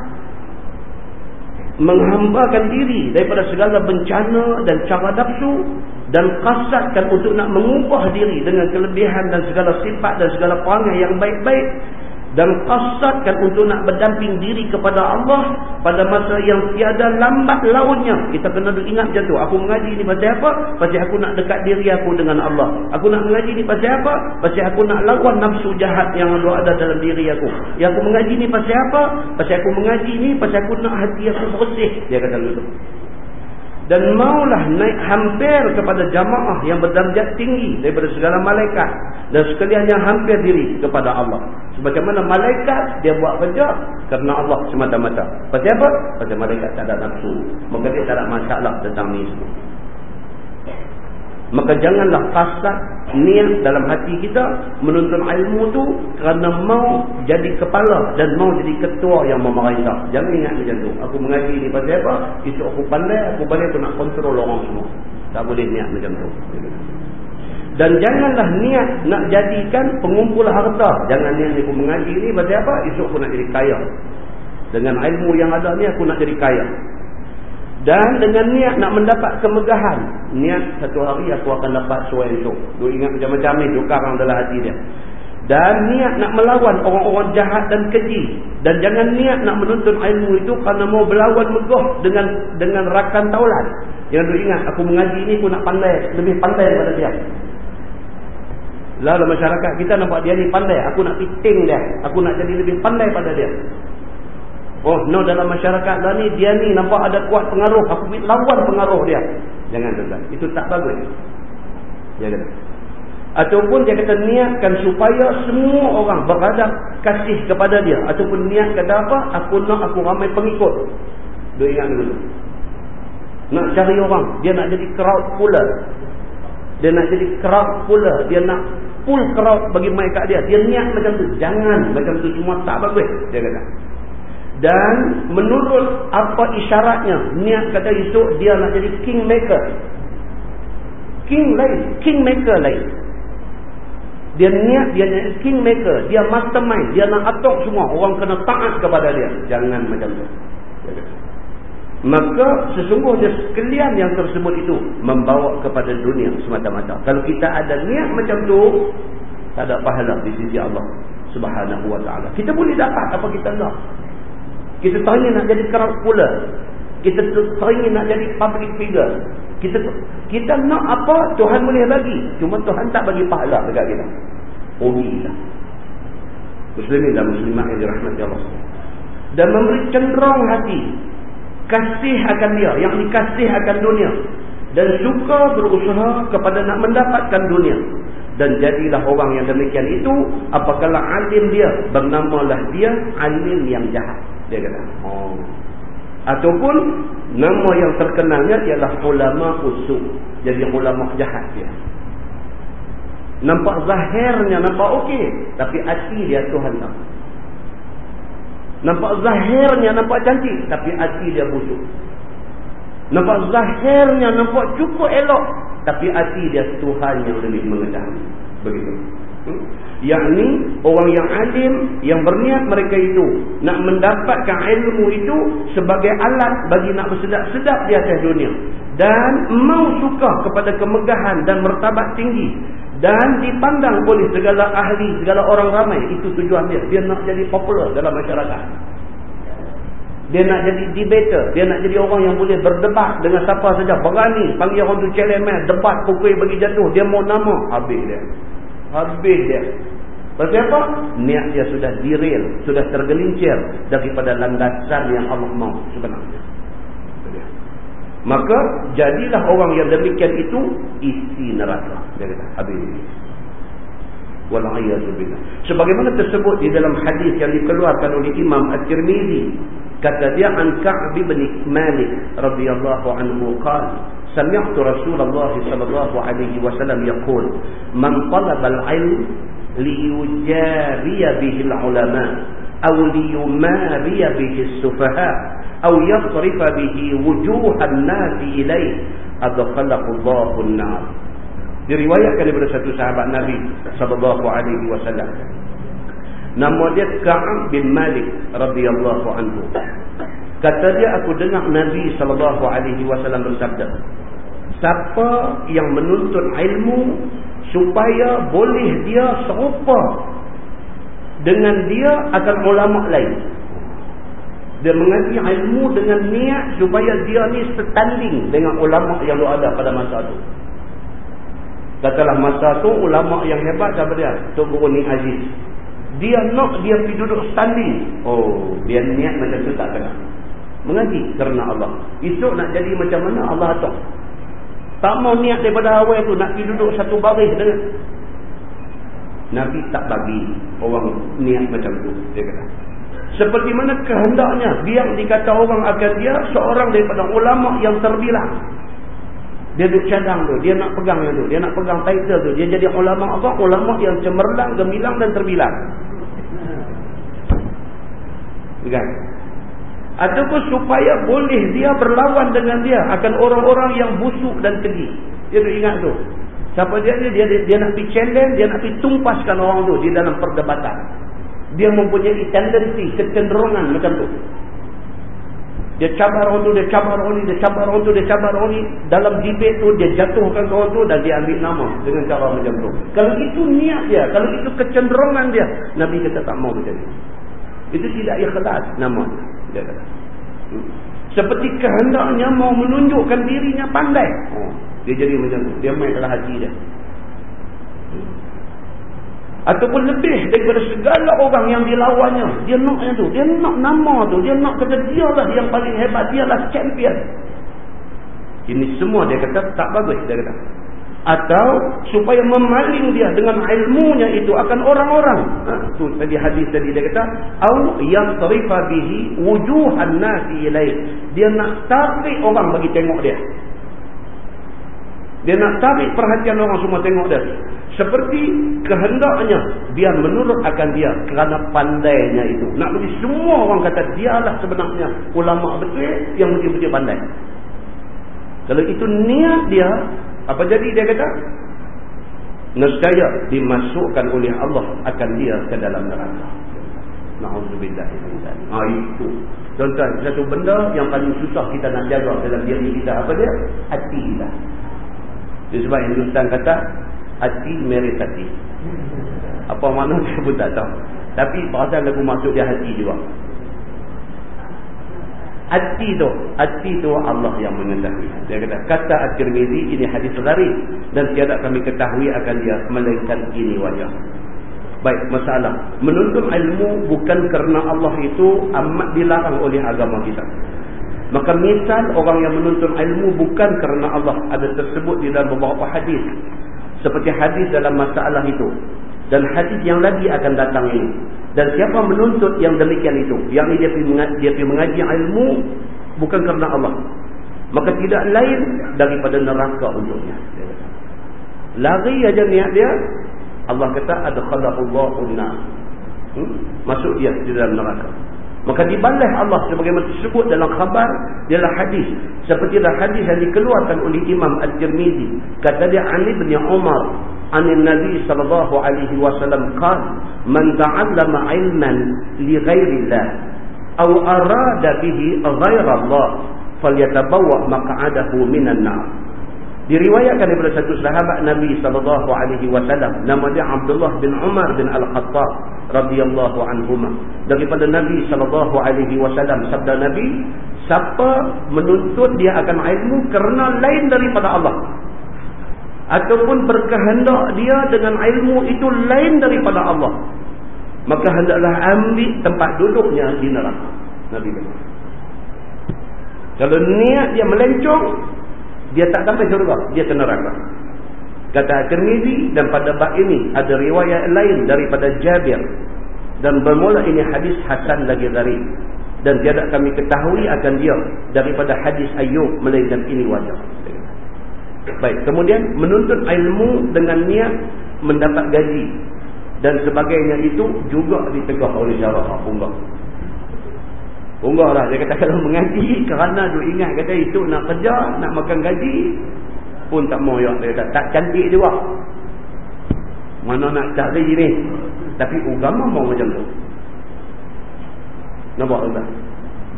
menghambakan diri daripada segala bencana dan cara nafsu dan kasatkan untuk nak mengubah diri dengan kelebihan dan segala sifat dan segala perangai yang baik-baik dan kasatkan untuk nak berdamping diri kepada Allah pada masa yang tiada lambat launnya. Kita kena ingat macam tu. Aku mengaji ni pasal apa? Pasal aku nak dekat diri aku dengan Allah. Aku nak mengaji ni pasal apa? Pasal aku nak lawan nafsu jahat yang ada dalam diri aku. Yang aku mengaji ni pasal apa? Pasal aku mengaji ni pasal aku nak hati aku bersih. Dia kata begitu dan maulah naik hampir kepada jamaah yang berdarjat tinggi daripada segala malaikat. Dan sekalian yang hampir diri kepada Allah. Sebagaimana mana malaikat dia buat kerja kerana Allah semata-mata. Pasal apa? pasal malaikat tak ada nafsu. Maka dia tak ada masalah tentang ni semua maka janganlah kasar niat dalam hati kita menuntut ilmu tu kerana mau jadi kepala dan mau jadi ketua yang memerintah. Jangan ingat macam tu. Aku mengaji ni pasal apa? Esok aku pandai aku balik aku nak kontrol orang semua. Tak boleh niat macam tu. Dan janganlah niat nak jadikan pengumpul harta. Jangan niat aku mengaji ni pasal apa? Esok aku nak jadi kaya. Dengan ilmu yang ada ni aku nak jadi kaya Dan dengan niat nak mendapat kemegahan. Niat satu hari aku akan dapat suai esok. Dia ingat macam-macam ni. Dukarang dalam hati dia. Dan niat nak melawan orang-orang jahat dan keji. Dan jangan niat nak menuntut ilmu itu kerana mau berlawan megah dengan dengan rakan taulan. Yang dia ingat aku mengaji ni aku nak pandai. Lebih pandai daripada dia. Lalu masyarakat kita nampak dia ni pandai. Aku nak piting dia. Aku nak jadi lebih pandai pada dia. Oh no dalam masyarakat lah ni dia ni nampak ada kuat pengaruh. Aku lawan pengaruh dia. Jangan tuan Itu tak bagus. Ya kata. Ataupun dia kata niatkan supaya semua orang beradab kasih kepada dia. Ataupun niat kata apa? Aku nak aku ramai pengikut. Dia ingat dulu. Nak cari orang. Dia nak jadi crowd pula. Dia nak jadi crowd pula. Dia nak pull crowd bagi main kat dia. Dia niat macam tu. Jangan macam tu semua tak bagus. Dia kata dan menurut apa isyaratnya niat kata esok dia nak jadi kingmaker. King lain kingmaker lain. Dia niat dia jadi kingmaker dia mastermind dia nak atur semua. Orang kena taat kepada dia. Jangan macam tu. Maka sesungguhnya sekalian yang tersebut itu membawa kepada dunia semata-mata. Kalau kita ada niat macam tu tak ada pahala di sisi Allah subhanahu wa ta'ala. Kita boleh dapat apa kita nak kita tanya nak jadi kerap pula. Kita tanya nak jadi public figure. Kita kita nak apa Tuhan boleh bagi. Cuma Tuhan tak bagi pahala dekat kita. Rugilah. Muslimin dan muslimat yang dirahmati Allah. Dan memberi cenderung hati. Kasih akan dia. Yang dikasih akan dunia. Dan suka berusaha kepada nak mendapatkan dunia. Dan jadilah orang yang demikian itu. Apakala alim dia. Bernamalah dia alim yang jahat dia kata oh. Ataupun nama yang terkenalnya ialah ulama usul. Jadi ulama jahat dia. Nampak zahirnya nampak okey. Tapi hati dia Tuhan tak nampak zahirnya nampak cantik. Tapi hati dia busuk. Nampak zahirnya nampak cukup elok. Tapi hati dia Tuhan yang lebih mengetahui. Begitu? Yakni orang yang alim yang berniat mereka itu nak mendapatkan ilmu itu sebagai alat bagi nak bersedap-sedap di atas dunia. Dan mau suka kepada kemegahan dan martabat tinggi. Dan dipandang oleh segala ahli segala orang ramai itu tujuan dia. Dia nak jadi popular dalam masyarakat. Dia nak jadi debater dia nak jadi orang yang boleh berdebat dengan siapa saja. Berani panggil orang tu challenge debat pukul bagi jatuh dia mau nama habis dia Habis dia. Sebab apa? Niat dia sudah diril, sudah tergelincir daripada landasan yang Allah mahu sebenarnya. Maka jadilah orang yang demikian itu isi neraka. Dia kata, habis. Wal'ayyadzubillah. Sebagaimana tersebut di dalam hadis yang dikeluarkan oleh Imam At-Tirmizi. Kata dia an Ka'bi bin Malik radhiyallahu anhu qala سمعت رسول الله صلى الله عليه وسلم يقول من طلب العلم ليجاري به العلماء أو ليماري به السفهاء أو يصرف به وجوه الناس إليه أدخله الله النار. Diriwayatkan daripada satu sahabat Nabi sallallahu alaihi wasallam. Nama dia Ka'ab bin Malik radhiyallahu anhu. Kata dia aku dengar Nabi sallallahu alaihi wasallam bersabda. Siapa yang menuntut ilmu supaya boleh dia serupa dengan dia akan ulama lain. Dia mengaji ilmu dengan niat supaya dia ni setanding dengan ulama yang ada pada masa itu. Katalah masa tu ulama yang hebat siapa dia? Tok Guru Ni Aziz. Dia nak dia pergi duduk standing. Oh, dia niat macam tu tak kena mengaji kerana Allah. Esok nak jadi macam mana Allah atur. Tak mau niat daripada awal tu nak duduk satu baris dengan Nabi tak bagi orang niat macam tu dia kata. Seperti mana kehendaknya biar dikata orang akan dia seorang daripada ulama yang terbilang. Dia duduk cadang tu, dia nak pegang tu, dia nak pegang title tu, dia jadi ulama apa? Ulama yang cemerlang, gemilang dan terbilang. Kan? Ataupun supaya boleh dia berlawan dengan dia akan orang-orang yang busuk dan keji. Dia tu ingat tu. Siapa dia ni? Dia, dia, dia nak pergi challenge, dia nak pergi tumpaskan orang tu di dalam perdebatan. Dia mempunyai tendensi, kecenderungan macam tu. Dia cabar orang tu, dia cabar orang ni, dia cabar orang tu, dia cabar orang ni. Dalam debate tu, dia jatuhkan orang tu dan dia ambil nama dengan cara macam tu. Kalau itu niat dia, kalau itu kecenderungan dia, Nabi kata tak mau macam ni. Itu tidak ikhlas nama dia. kata. Seperti kehendaknya mau menunjukkan dirinya pandai. Oh, dia jadi macam tu. Dia main dalam hati dia ataupun lebih daripada segala orang yang dilawannya dia nak yang tu dia nak nama tu dia nak kata dia lah yang paling hebat dia lah champion ini semua dia kata tak bagus dia kata atau supaya memaling dia dengan ilmunya itu akan orang-orang. Ha, tu tadi hadis tadi dia kata au yang tarifa bihi wujuhan nasi ilaih. Dia nak tarik orang bagi tengok dia. Dia nak tarik perhatian orang semua tengok dia. Seperti kehendaknya biar menurut akan dia kerana pandainya itu. Nak bagi semua orang kata dialah sebenarnya ulama betul yang betul-betul pandai. Kalau itu niat dia, apa jadi dia kata? Nescaya dimasukkan oleh Allah akan dia ke dalam neraka. Na'udzubillah. Ha, itu. Tuan-tuan, satu benda yang paling susah kita nak jaga dalam diri kita apa dia? Hati kita. Sebab Hindustan kata, hati merit hati. Apa makna saya pun tak tahu. Tapi pasal lagu masuk dia hati juga. Hati tu, hati tu Allah yang mengetahui. Dia kata, kata At-Tirmidhi ini hadis gharib dan tiada kami ketahui akan dia melainkan ini wajah. Baik, masalah. Menuntut ilmu bukan kerana Allah itu amat dilarang oleh agama kita. Maka misal orang yang menuntut ilmu bukan kerana Allah ada tersebut di dalam beberapa hadis seperti hadis dalam masalah itu dan hadis yang lagi akan datang ini. Dan siapa menuntut yang demikian itu? Yang ini dia pergi dia pergi mengaji ilmu bukan kerana Allah. Maka tidak lain daripada neraka untuknya. Lari aja niat dia Allah kata adkhalahullahu nar. Hmm? masuk dia di dalam neraka Maka dibalas Allah sebagaimana disebut dalam khabar dalam hadis. Seperti dalam hadis yang dikeluarkan oleh Imam Al-Tirmizi. Kata dia Ali bin Umar. Anin Nabi sallallahu alaihi wasallam qala man ta'allama ilman li ghairillah aw arada bihi ghaira Allah falyatabawwa maq'adahu minan nar Diriwayatkan daripada satu sahabat Nabi sallallahu alaihi wasallam nama dia Abdullah bin Umar bin Al-Khattab radhiyallahu anhuma. Daripada Nabi sallallahu alaihi wasallam sabda Nabi, siapa menuntut dia akan ilmu kerana lain daripada Allah ataupun berkehendak dia dengan ilmu itu lain daripada Allah, maka hendaklah ambil tempat duduknya di neraka. Nabi kata. Kalau niat dia melencong, dia tak sampai syurga dia ke neraka. Kata Tirmizi dan pada bab ini ada riwayat lain daripada Jabir. Dan bermula ini hadis hasan lagi dari. Dan tiada kami ketahui akan dia daripada hadis Ayub melainkan ini wajah. Baik kemudian menuntut ilmu dengan niat mendapat gaji. Dan sebagainya itu juga ditegah oleh syarak Allah Unggah lah. Dia kata kalau mengaji kerana dia ingat kata itu nak kerja, nak makan gaji pun tak mau ya. Dia kata tak cantik juga. Mana nak cari ni. Tapi agama mau macam tu. Nampak tak?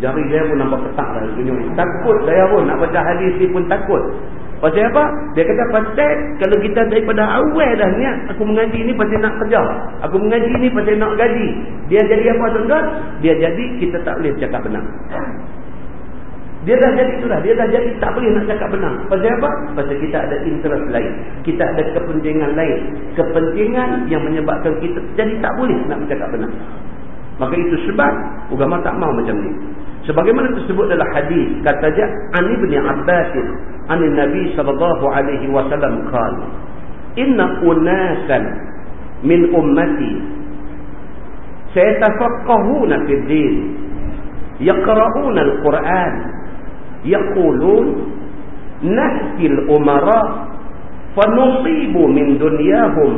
Jari dia pun nampak ketak lah. Takut saya pun nak baca hadis ni pun takut. Pasal apa? Dia kata pasal kalau kita daripada awal dah niat aku mengaji ni pasal nak kerja. Aku mengaji ni pasal nak gaji. Dia jadi apa tuan-tuan? Dia jadi kita tak boleh cakap benar. Dia dah jadi itulah. Dia dah jadi tak boleh nak cakap benar. Pasal apa? Pasal kita ada interest lain. Kita ada kepentingan lain. Kepentingan yang menyebabkan kita jadi tak boleh nak bercakap benar. Maka itu sebab agama tak mau macam ni. Sebagaimana tersebut dalam hadis kata dia Ani bin Abbas عن النبي صلى الله عليه وسلم قال إن أناسا من أمتي سيتفقهون في الدين يقرؤون القرآن يقولون نأتي الأمراء فنصيب من دنياهم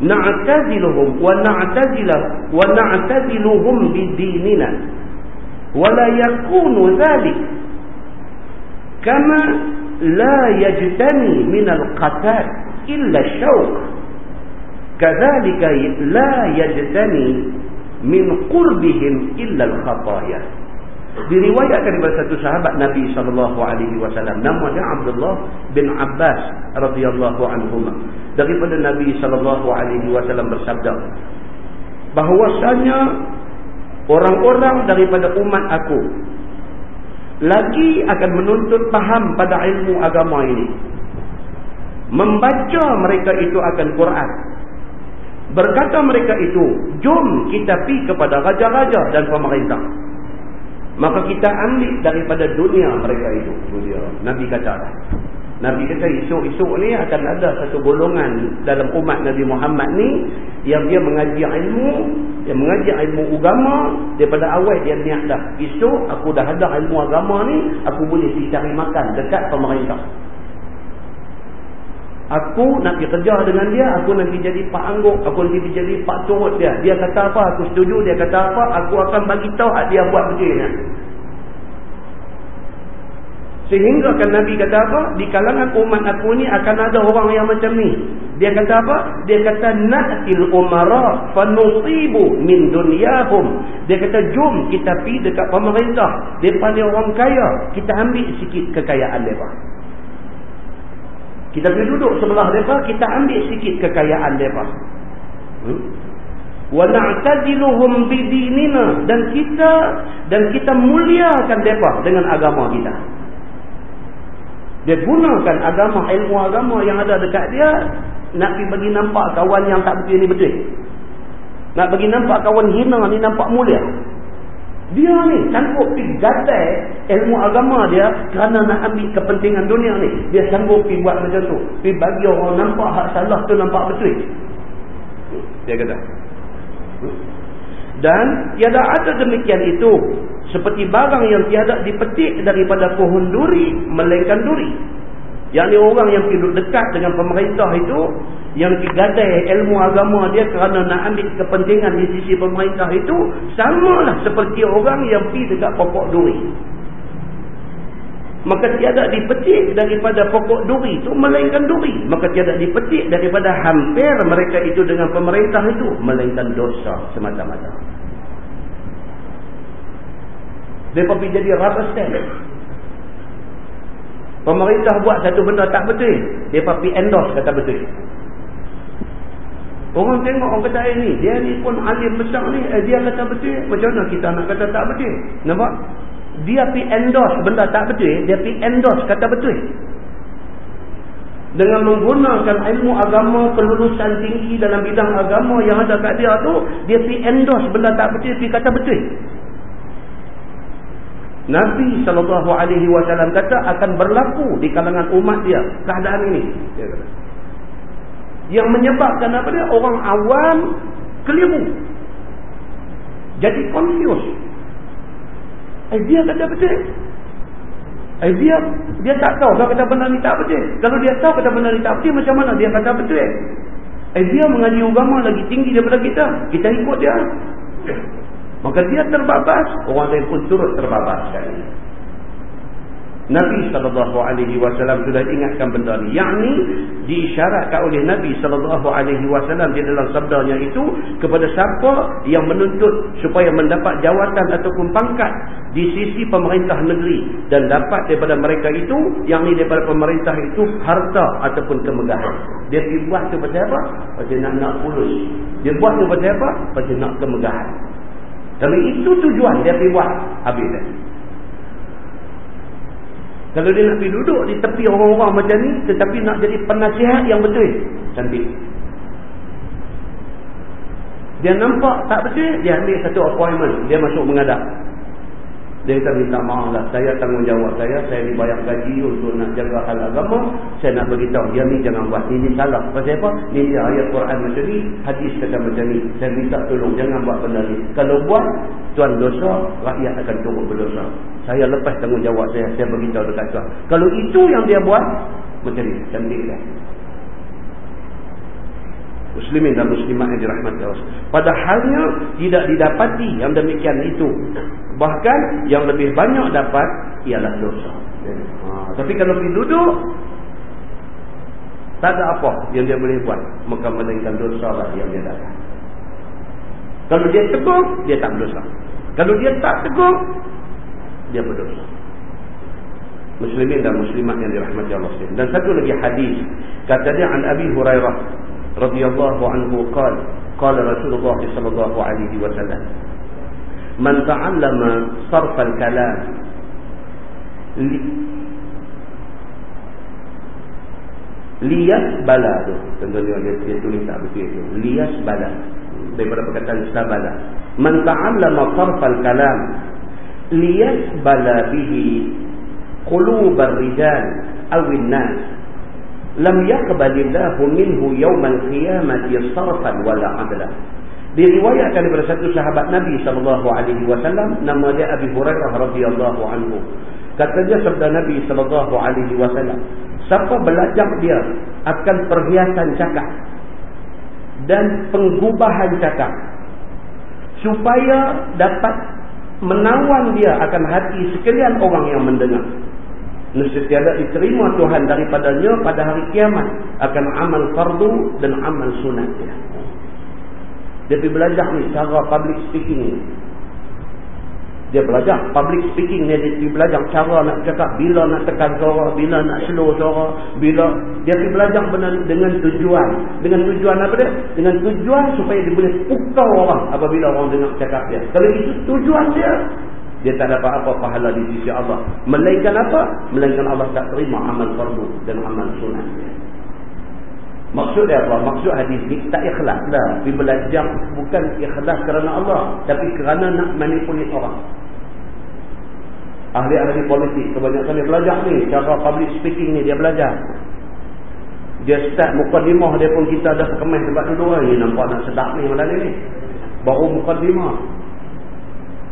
نعتزلهم ونعتزل ونعتزلهم بديننا ولا يكون ذلك كما la yajtani min al-qatat illa syauq kadzalika la yajtani min qurbihim illa al-khataya. Diriwayatkan daripada satu sahabat Nabi sallallahu alaihi wasallam. Nama dia Abdullah bin Abbas radhiyallahu anhuma. Daripada Nabi sallallahu alaihi wasallam bersabda bahwasanya orang-orang daripada umat aku lagi akan menuntut faham pada ilmu agama ini. Membaca mereka itu akan Quran. Berkata mereka itu jom kita pi kepada raja-raja dan pemerintah. Maka kita ambil daripada dunia mereka itu. Nabi kata Nabi kata esok-esok ni akan ada satu golongan dalam umat Nabi Muhammad ni yang dia mengaji ilmu yang mengaji ilmu agama daripada awal dia niat dah esok aku dah ada ilmu agama ni aku boleh pergi cari makan dekat pemerintah Aku nak pergi kerja dengan dia, aku nanti jadi pak angguk, aku nanti jadi pak turut dia. Dia kata apa, aku setuju, dia kata apa, aku akan bagi tahu dia buat begini. Sehingga kan Nabi kata apa? Di kalangan umat aku ni akan ada orang yang macam ni. Dia kata apa? Dia kata na'til umara fanusibu min dunyahum. Dia kata jom kita pi dekat pemerintah daripada orang kaya, kita ambil sikit kekayaan mereka. Kita pergi duduk sebelah mereka, kita ambil sikit kekayaan mereka. Hmm? wa na'tadiluhum bidinina dan kita dan kita muliakan depa dengan agama kita. Dia gunakan agama, ilmu agama yang ada dekat dia, nak pergi bagi nampak kawan yang tak betul ni betul. Nak bagi nampak kawan hina ni nampak mulia. Dia ni sanggup pergi gadai ilmu agama dia kerana nak ambil kepentingan dunia ni. Dia sanggup pergi buat macam tu. Pergi bagi orang nampak hak salah tu nampak betul. Dia kata. Dan tiada ada demikian itu. Seperti barang yang tiada dipetik daripada pohon duri, melainkan duri. Yang ni orang yang pergi dekat dengan pemerintah itu, yang pergi gadai ilmu agama dia kerana nak ambil kepentingan di sisi pemerintah itu, samalah seperti orang yang pergi dekat pokok duri. Maka tiada dipetik daripada pokok duri itu, melainkan duri. Maka tiada dipetik daripada hampir mereka itu dengan pemerintah itu, melainkan dosa semata-mata. Mereka pergi jadi rubber stamp. Pemerintah buat satu benda tak betul. Dia pergi endorse kata betul. Orang tengok orang kata eh, ni. Dia ni pun alim besar ni. Eh, dia kata betul. Macam mana kita nak kata tak betul? Nampak? Dia pergi endorse benda tak betul. Dia pergi endorse kata betul. Dengan menggunakan ilmu agama, kelulusan tinggi dalam bidang agama yang ada kat dia tu. Dia pergi endorse benda tak betul. Pergi kata betul. Nabi SAW kata akan berlaku di kalangan umat dia keadaan ini. Yang menyebabkan apa dia? Orang awam keliru. Jadi confused. Eh dia kata betul. Eh dia dia tak tahu kalau kata benda ni tak betul. Kalau dia tahu kata benda ni tak betul macam mana dia kata betul. Eh dia mengaji agama lagi tinggi daripada kita. Kita ikut dia. Maka dia terbabas, orang lain pun turut terbabas sekali. Nabi SAW sudah ingatkan benda ni. Yang ni diisyaratkan oleh Nabi SAW di dalam sabdanya itu kepada siapa yang menuntut supaya mendapat jawatan ataupun pangkat di sisi pemerintah negeri dan dapat daripada mereka itu, yang ni daripada pemerintah itu harta ataupun kemegahan. Dia buat tu pasal apa? Pasal nak nak pulus. Dia buat tu pasal apa? Pasal nak kemegahan. Kalau itu tujuan dia pergi buat, habis dah. Kalau dia nak pergi duduk di tepi orang-orang macam ni, tetapi nak jadi penasihat yang betul, cantik. Dia nampak tak betul, dia ambil satu appointment, dia masuk mengadap. Dia kata minta maaf lah. Saya tanggungjawab saya. Saya dibayar gaji untuk nak jaga hal agama. Saya nak beritahu. Dia ni jangan buat. Ini salah. Pasal apa? Ini dia ayat Quran macam ni. Hadis kata macam ni. Saya minta tolong. Jangan buat benda ni. Kalau buat, tuan dosa, rakyat akan turut berdosa. Saya lepas tanggungjawab saya. Saya beritahu dekat tuan. Kalau itu yang dia buat, macam ni. Cantik kan? Muslimin dan muslimat yang dirahmati Allah. Padahalnya tidak didapati yang demikian itu. Bahkan yang lebih banyak dapat ialah dosa. Ha, tapi kalau pergi duduk, tak ada apa yang dia boleh buat. Maka melainkan dosa lah yang dia dapat. Kalau dia tegur, dia tak berdosa. Kalau dia tak tegur, dia berdosa muslimin dan muslimat yang dirahmati Allah dan satu lagi hadis kata dia an Abi Hurairah radhiyallahu anhu qala qala Rasulullah sallallahu alaihi wasallam man ta'allama sarf al-kalam lias bala tu tentunya dia, dia tulis tak betul itu lias bala daripada perkataan sabala man ta'allama sarf al-kalam lias bala bihi qulub ar-rijal aw an-nas lam yaqbalillahu minhu yawm al-qiyamati sarfan wala 'adla. Diriwayatkan daripada satu sahabat Nabi sallallahu alaihi wasallam nama dia Abi Hurairah radhiyallahu anhu. Kata dia sabda Nabi sallallahu alaihi wasallam siapa belajar dia akan perhiasan cakap dan penggubahan cakap supaya dapat menawan dia akan hati sekalian orang yang mendengar nescaya diterima Tuhan daripadanya pada hari kiamat akan amal fardu dan amal sunat dia. Dia pergi belajar ni cara public speaking ni. Dia belajar public speaking ni dia pergi belajar cara nak cakap bila nak tekan suara, bila nak slow suara, bila dia pergi belajar benar dengan tujuan. Dengan tujuan apa dia? Dengan tujuan supaya dia boleh pukau orang apabila orang dengar cakap dia. Kalau itu tujuan dia, dia tak dapat apa pahala di sisi Allah. Melainkan apa? Melainkan Allah tak terima amal fardu dan amal sunat. Maksud dia apa? Maksud hadis ni tak ikhlas dah. Tapi belajar bukan ikhlas kerana Allah. Tapi kerana nak manipulate orang. Ahli-ahli politik kebanyakan dia belajar ni. Cara public speaking ni dia belajar. Dia start mukadimah dia pun kita dah kemas sebab dulu. Ini nampak nak sedap ni malam ni. Baru mukadimah.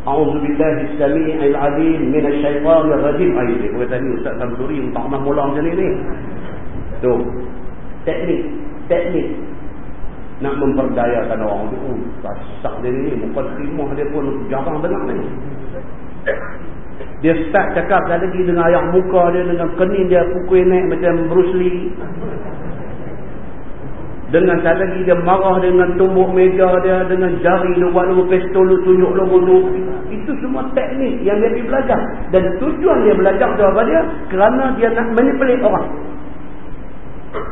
A'udzu billahi samii'il 'aliim minasy syaithaanir rajiim. Dia kata ni Ustaz Samsuri tak pernah mula macam ni ni. Tu. Teknik, teknik nak memperdayakan orang tu. Oh, sak dia ni muka timah dia pun jarang dengar ni. Dia start cakap lagi dengan ayam muka dia dengan kening dia pukul naik macam Bruce Lee. Dengan tak lagi dia marah dengan tumbuk meja dia. Dengan jari dia buat logo pistol dia tunjuk logo tu. Itu semua teknik yang dia belajar. Dan tujuan dia belajar tu apa dia? Kerana dia nak manipulate orang.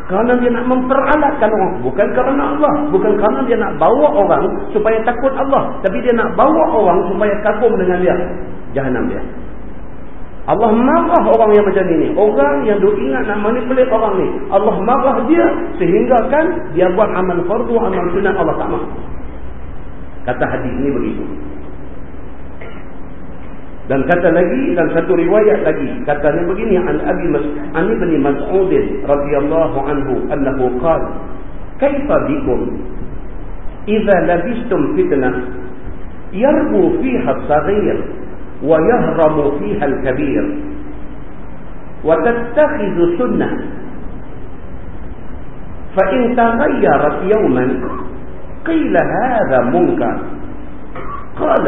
Kerana dia nak memperalatkan orang. Bukan kerana Allah. Bukan kerana dia nak bawa orang supaya takut Allah. Tapi dia nak bawa orang supaya kagum dengan dia. Jahanam dia. Allah marah orang yang macam ini. Orang yang duk ingat nak manipulate orang ni. Allah marah dia sehingga kan dia buat amal fardu, amal sunat Allah tak mahu. Kata hadis ni begitu. Dan kata lagi dan satu riwayat lagi katanya begini an Abi Mas an Ibn Mas'ud radhiyallahu anhu annahu qala kaifa bikum idza labistum fitnah yarbu fiha as-saghir ويهرم فيها الكبير. وتتخذ سنة. فإن تغيرت يوما قيل هذا منكر. قال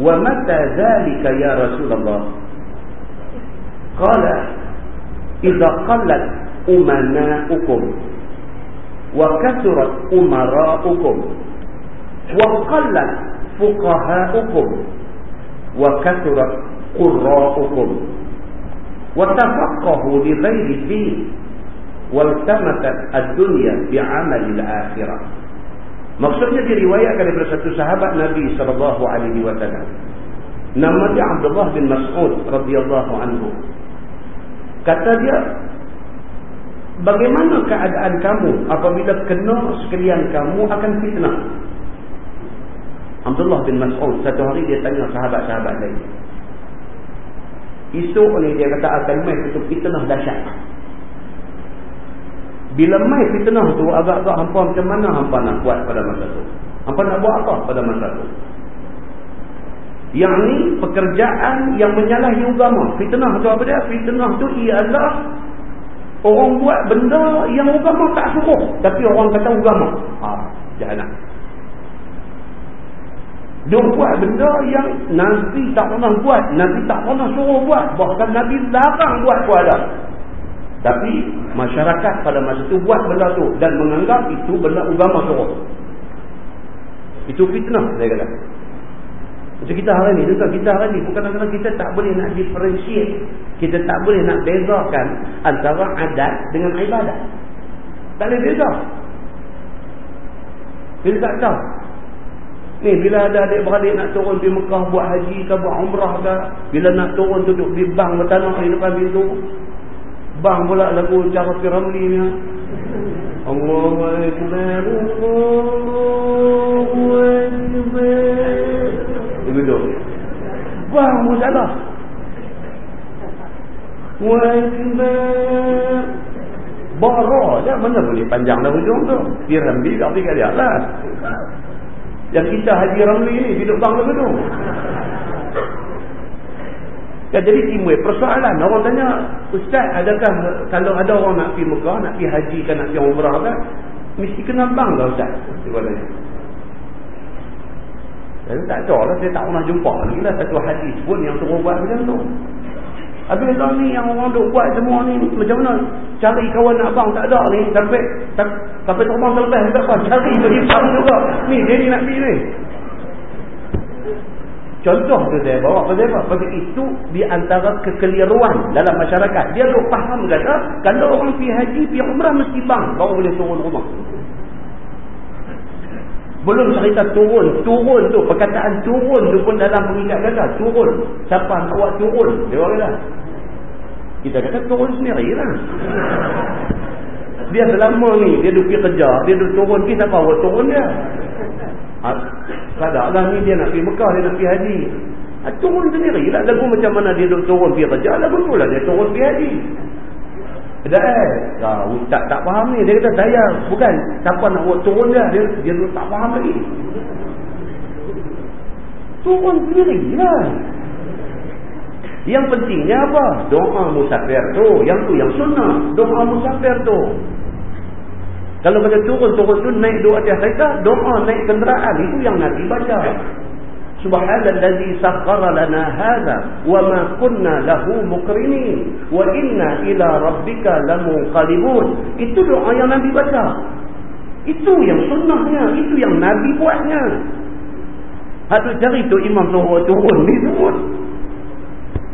ومتى ذلك يا رسول الله؟ قال إذا قلت أمناؤكم وكثرت أمراؤكم وقلت فقهاؤكم wa kathura qurra'ukum. Wa tafaqahu li ghairi fi wal tamatat ad-dunya bi 'amali al-akhirah maksudnya diriwayatkan daripada satu sahabat Nabi sallallahu alaihi wasallam. Nama dia Abdullah bin Mas'ud radhiyallahu anhu. Kata dia bagaimana keadaan kamu? Apabila kena sekalian kamu akan fitnah. Abdullah bin Mas'ud satu hari dia tanya sahabat-sahabat lain. Isu ni dia kata akan mai itu fitnah dahsyat. Bila mai fitnah tu agak-agak hampa macam mana hampa nak buat pada masa tu? Hampa nak buat apa pada masa tu? Yang ni pekerjaan yang menyalahi agama. Fitnah tu apa dia? Fitnah tu ialah orang buat benda yang agama tak suruh. Tapi orang kata agama. Ha, jahanam. Dia buat benda yang Nabi tak pernah buat. Nabi tak pernah suruh buat. Bahkan Nabi larang buat pun. Tapi masyarakat pada masa itu buat benda tu. Dan menganggap itu benda agama suruh. Itu fitnah saya kata. Macam kita hari ni, tuan kita hari ni, bukan kadang kita tak boleh nak differentiate. Kita tak boleh nak bezakan antara adat dengan ibadat. Tak boleh beza. Kita tak tahu. Ni bila ada adik-beradik nak turun di Mekah buat haji ke buat umrah ke. Bila nak turun duduk di bank bertanah di depan pintu. Bang pula lagu cara Firamli ni. Allahu Akbar. Allahu Akbar. Begitu. Bang pun salah. Akbar. Bara je mana boleh panjang dah hujung tu. Firamli tak pergi kat dia lah. Yang kita Haji Ramli ni hidup bang lagu tu. Ya, jadi timbul persoalan. Orang tanya, Ustaz, adakah kalau ada orang nak pergi Mekah, nak pergi haji kan, nak pergi umrah kan, mesti kena bang lah Ustaz? Dia Saya tak tahu lah, saya tak pernah jumpa lagi lah satu hadis pun yang suruh buat macam tu. Habis tahun ni yang orang duk buat semua ni macam mana cari kawan abang tak ada ni sampai tak, sampai terbang selepas tak apa cari bagi pang juga. Ni dia ni nak pergi ni. Contoh tu saya bawa pada apa? Pasal itu di antara kekeliruan dalam masyarakat. Dia duk faham kata kalau orang pergi haji, pergi umrah mesti bang baru boleh turun rumah. Belum cerita turun. Turun tu. Perkataan turun tu pun dalam pengikat kata. Turun. Siapa nak buat turun? Dia kata. Kita kata turun sendiri lah. Dia selama ni. Dia duduk pergi kerja. Dia duduk turun. Kita siapa buat turun dia? Ha, Kadang-kadang ni dia nak pergi Mekah. Dia nak pergi haji. Ha, turun sendiri lah. Lagu macam mana dia duduk turun pergi kerja. Lagu tu lah dia turun pergi haji. Dah eh. Dah ustaz tak faham ni. Dia kata saya bukan siapa nak buat turun dia. Dia dia tak faham lagi. Turun sendiri lah. Yang pentingnya apa? Doa musafir tu. Yang tu yang sunnah. Doa musafir tu. Kalau kata turun-turun tu naik dua atas kereta. Doa naik kenderaan. Itu yang Nabi baca. Subhanallazi sakhkhara lana hadha wama kunna lahu muqrinin wa inna ila rabbika lamunqalibun. Itu doa yang Nabi baca. Itu yang sunnahnya, itu yang Nabi buatnya. Hadu cari tu imam suruh turun ni semua.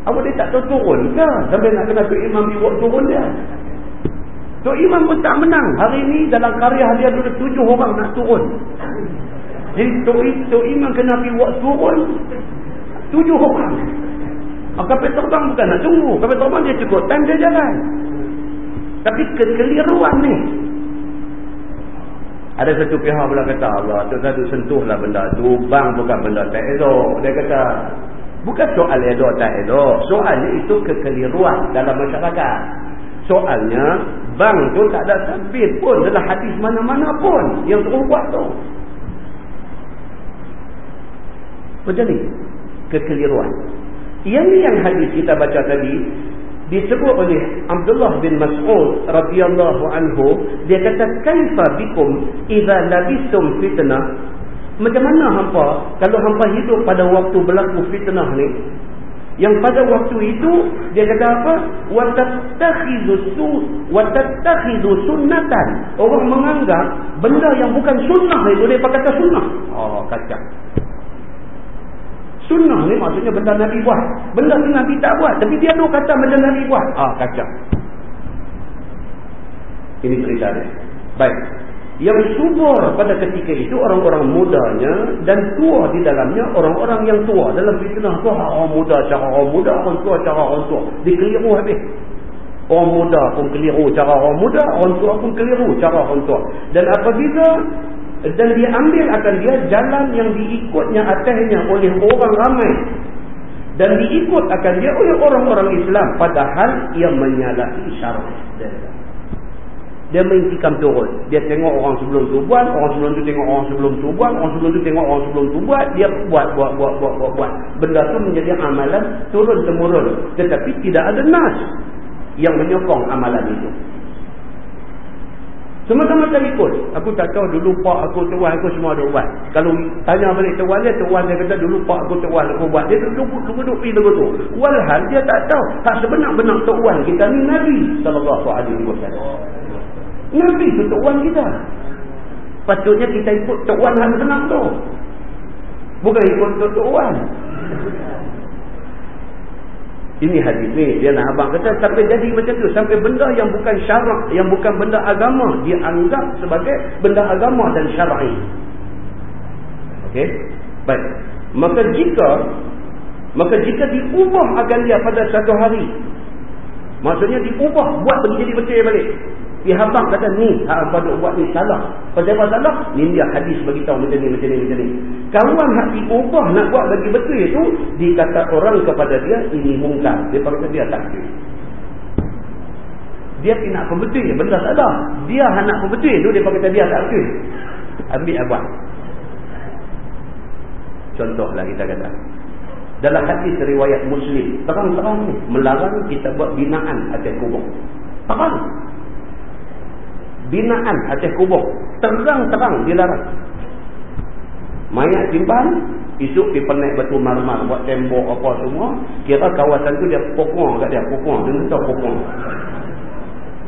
Apa dia tak tahu turun ke? Sampai nak kena tu imam buat turun dia. Tu imam pun tak menang. Hari ni dalam karya dia ada tujuh orang nak turun. Jadi Tok, Tok Imam kena pergi buat turun tujuh orang. Ah, kapal terbang bukan nak tunggu. Kapal terbang dia cukup time dia jalan. Tapi kekeliruan ni. Ada satu pihak pula kata Allah. Tu satu sentuhlah benda tu. Bang bukan benda tak elok. Dia kata. Bukan soal elok tak elok. Soalnya itu kekeliruan dalam masyarakat. Soalnya. Bang tu tak ada sabit pun. Dalam hadis mana-mana pun. Yang terus buat tu. Macam ni. Kekeliruan. Yang ni yang hadis kita baca tadi. Disebut oleh Abdullah bin Mas'ud radhiyallahu anhu. Dia kata, Kaifa bikum iza labisum fitnah. Macam mana hampa kalau hampa hidup pada waktu berlaku fitnah ni. Yang pada waktu itu dia kata apa? Watattakhidhu su watattakhidhu sunnatan. Orang menganggap benda yang bukan sunnah itu dia pakai kata sunnah. Oh, kacau. Sunnah ni maksudnya benda Nabi buat. Benda tu Nabi tak buat. Tapi dia tu kata benda Nabi buat. Ah, kacau. Ini cerita dia. Baik. Yang subur pada ketika itu orang-orang mudanya dan tua di dalamnya orang-orang yang tua. Dalam fitnah tu orang muda cara orang muda, orang tua cara orang tua. Dikeliru habis. Orang muda pun keliru cara orang muda, orang tua pun keliru cara orang tua. Dan apabila dan dia ambil akan dia jalan yang diikutnya atasnya oleh orang ramai dan diikut akan dia oleh orang-orang Islam padahal ia menyalahi syarat dia dia main tikam turun dia tengok orang sebelum tu buat orang sebelum tu tengok orang sebelum tu buat orang sebelum tu tengok orang sebelum tu buat dia buat buat buat buat buat, buat. benda tu menjadi amalan turun temurun tetapi tidak ada nas yang menyokong amalan itu semua-sama ikut. Aku tak tahu dulu pak aku, tuan aku semua ada buat. Kalau tanya balik tuan dia, tuan dia kata dulu pak aku, tuan aku buat. Dia duduk, duduk pergi dulu tu. Walhal dia tak tahu. Tak sebenar-benar tuan kita ni Nabi SAW. Nabi tu tuan kita. Patutnya kita ikut tuan yang senang tu. Bukan ikut Tok Wan. Ini hadis ni. Dia nak abang kata sampai jadi macam tu. Sampai benda yang bukan syarak. Yang bukan benda agama. Dia anggap sebagai benda agama dan syar'i. Okey. Baik. Maka jika maka jika diubah akan dia pada satu hari. Maksudnya diubah buat bagi jadi betul balik. Pihak kata ni hak abang duk buat ni salah. Pasal apa salah? Ni dia hadis bagi tahu macam ni macam ni macam ni. Kawan hak diubah nak buat bagi betul itu dikata orang kepada dia ini mungkar. Dia kata dia takdir. Dia tidak pembetul benda salah. Dia hak nak pembetul itu dia kata dia takdir. Ambil abang. Contohlah kita kata. Dalam hadis riwayat Muslim, terang-terang melarang kita buat binaan atas kubur. Terang binaan atas kubur. Terang-terang dilarang. Mayat simpan esok pergi penek batu marmar buat tembok apa semua kira kawasan tu dia pokong kat dia pokong. Dia tahu pokong.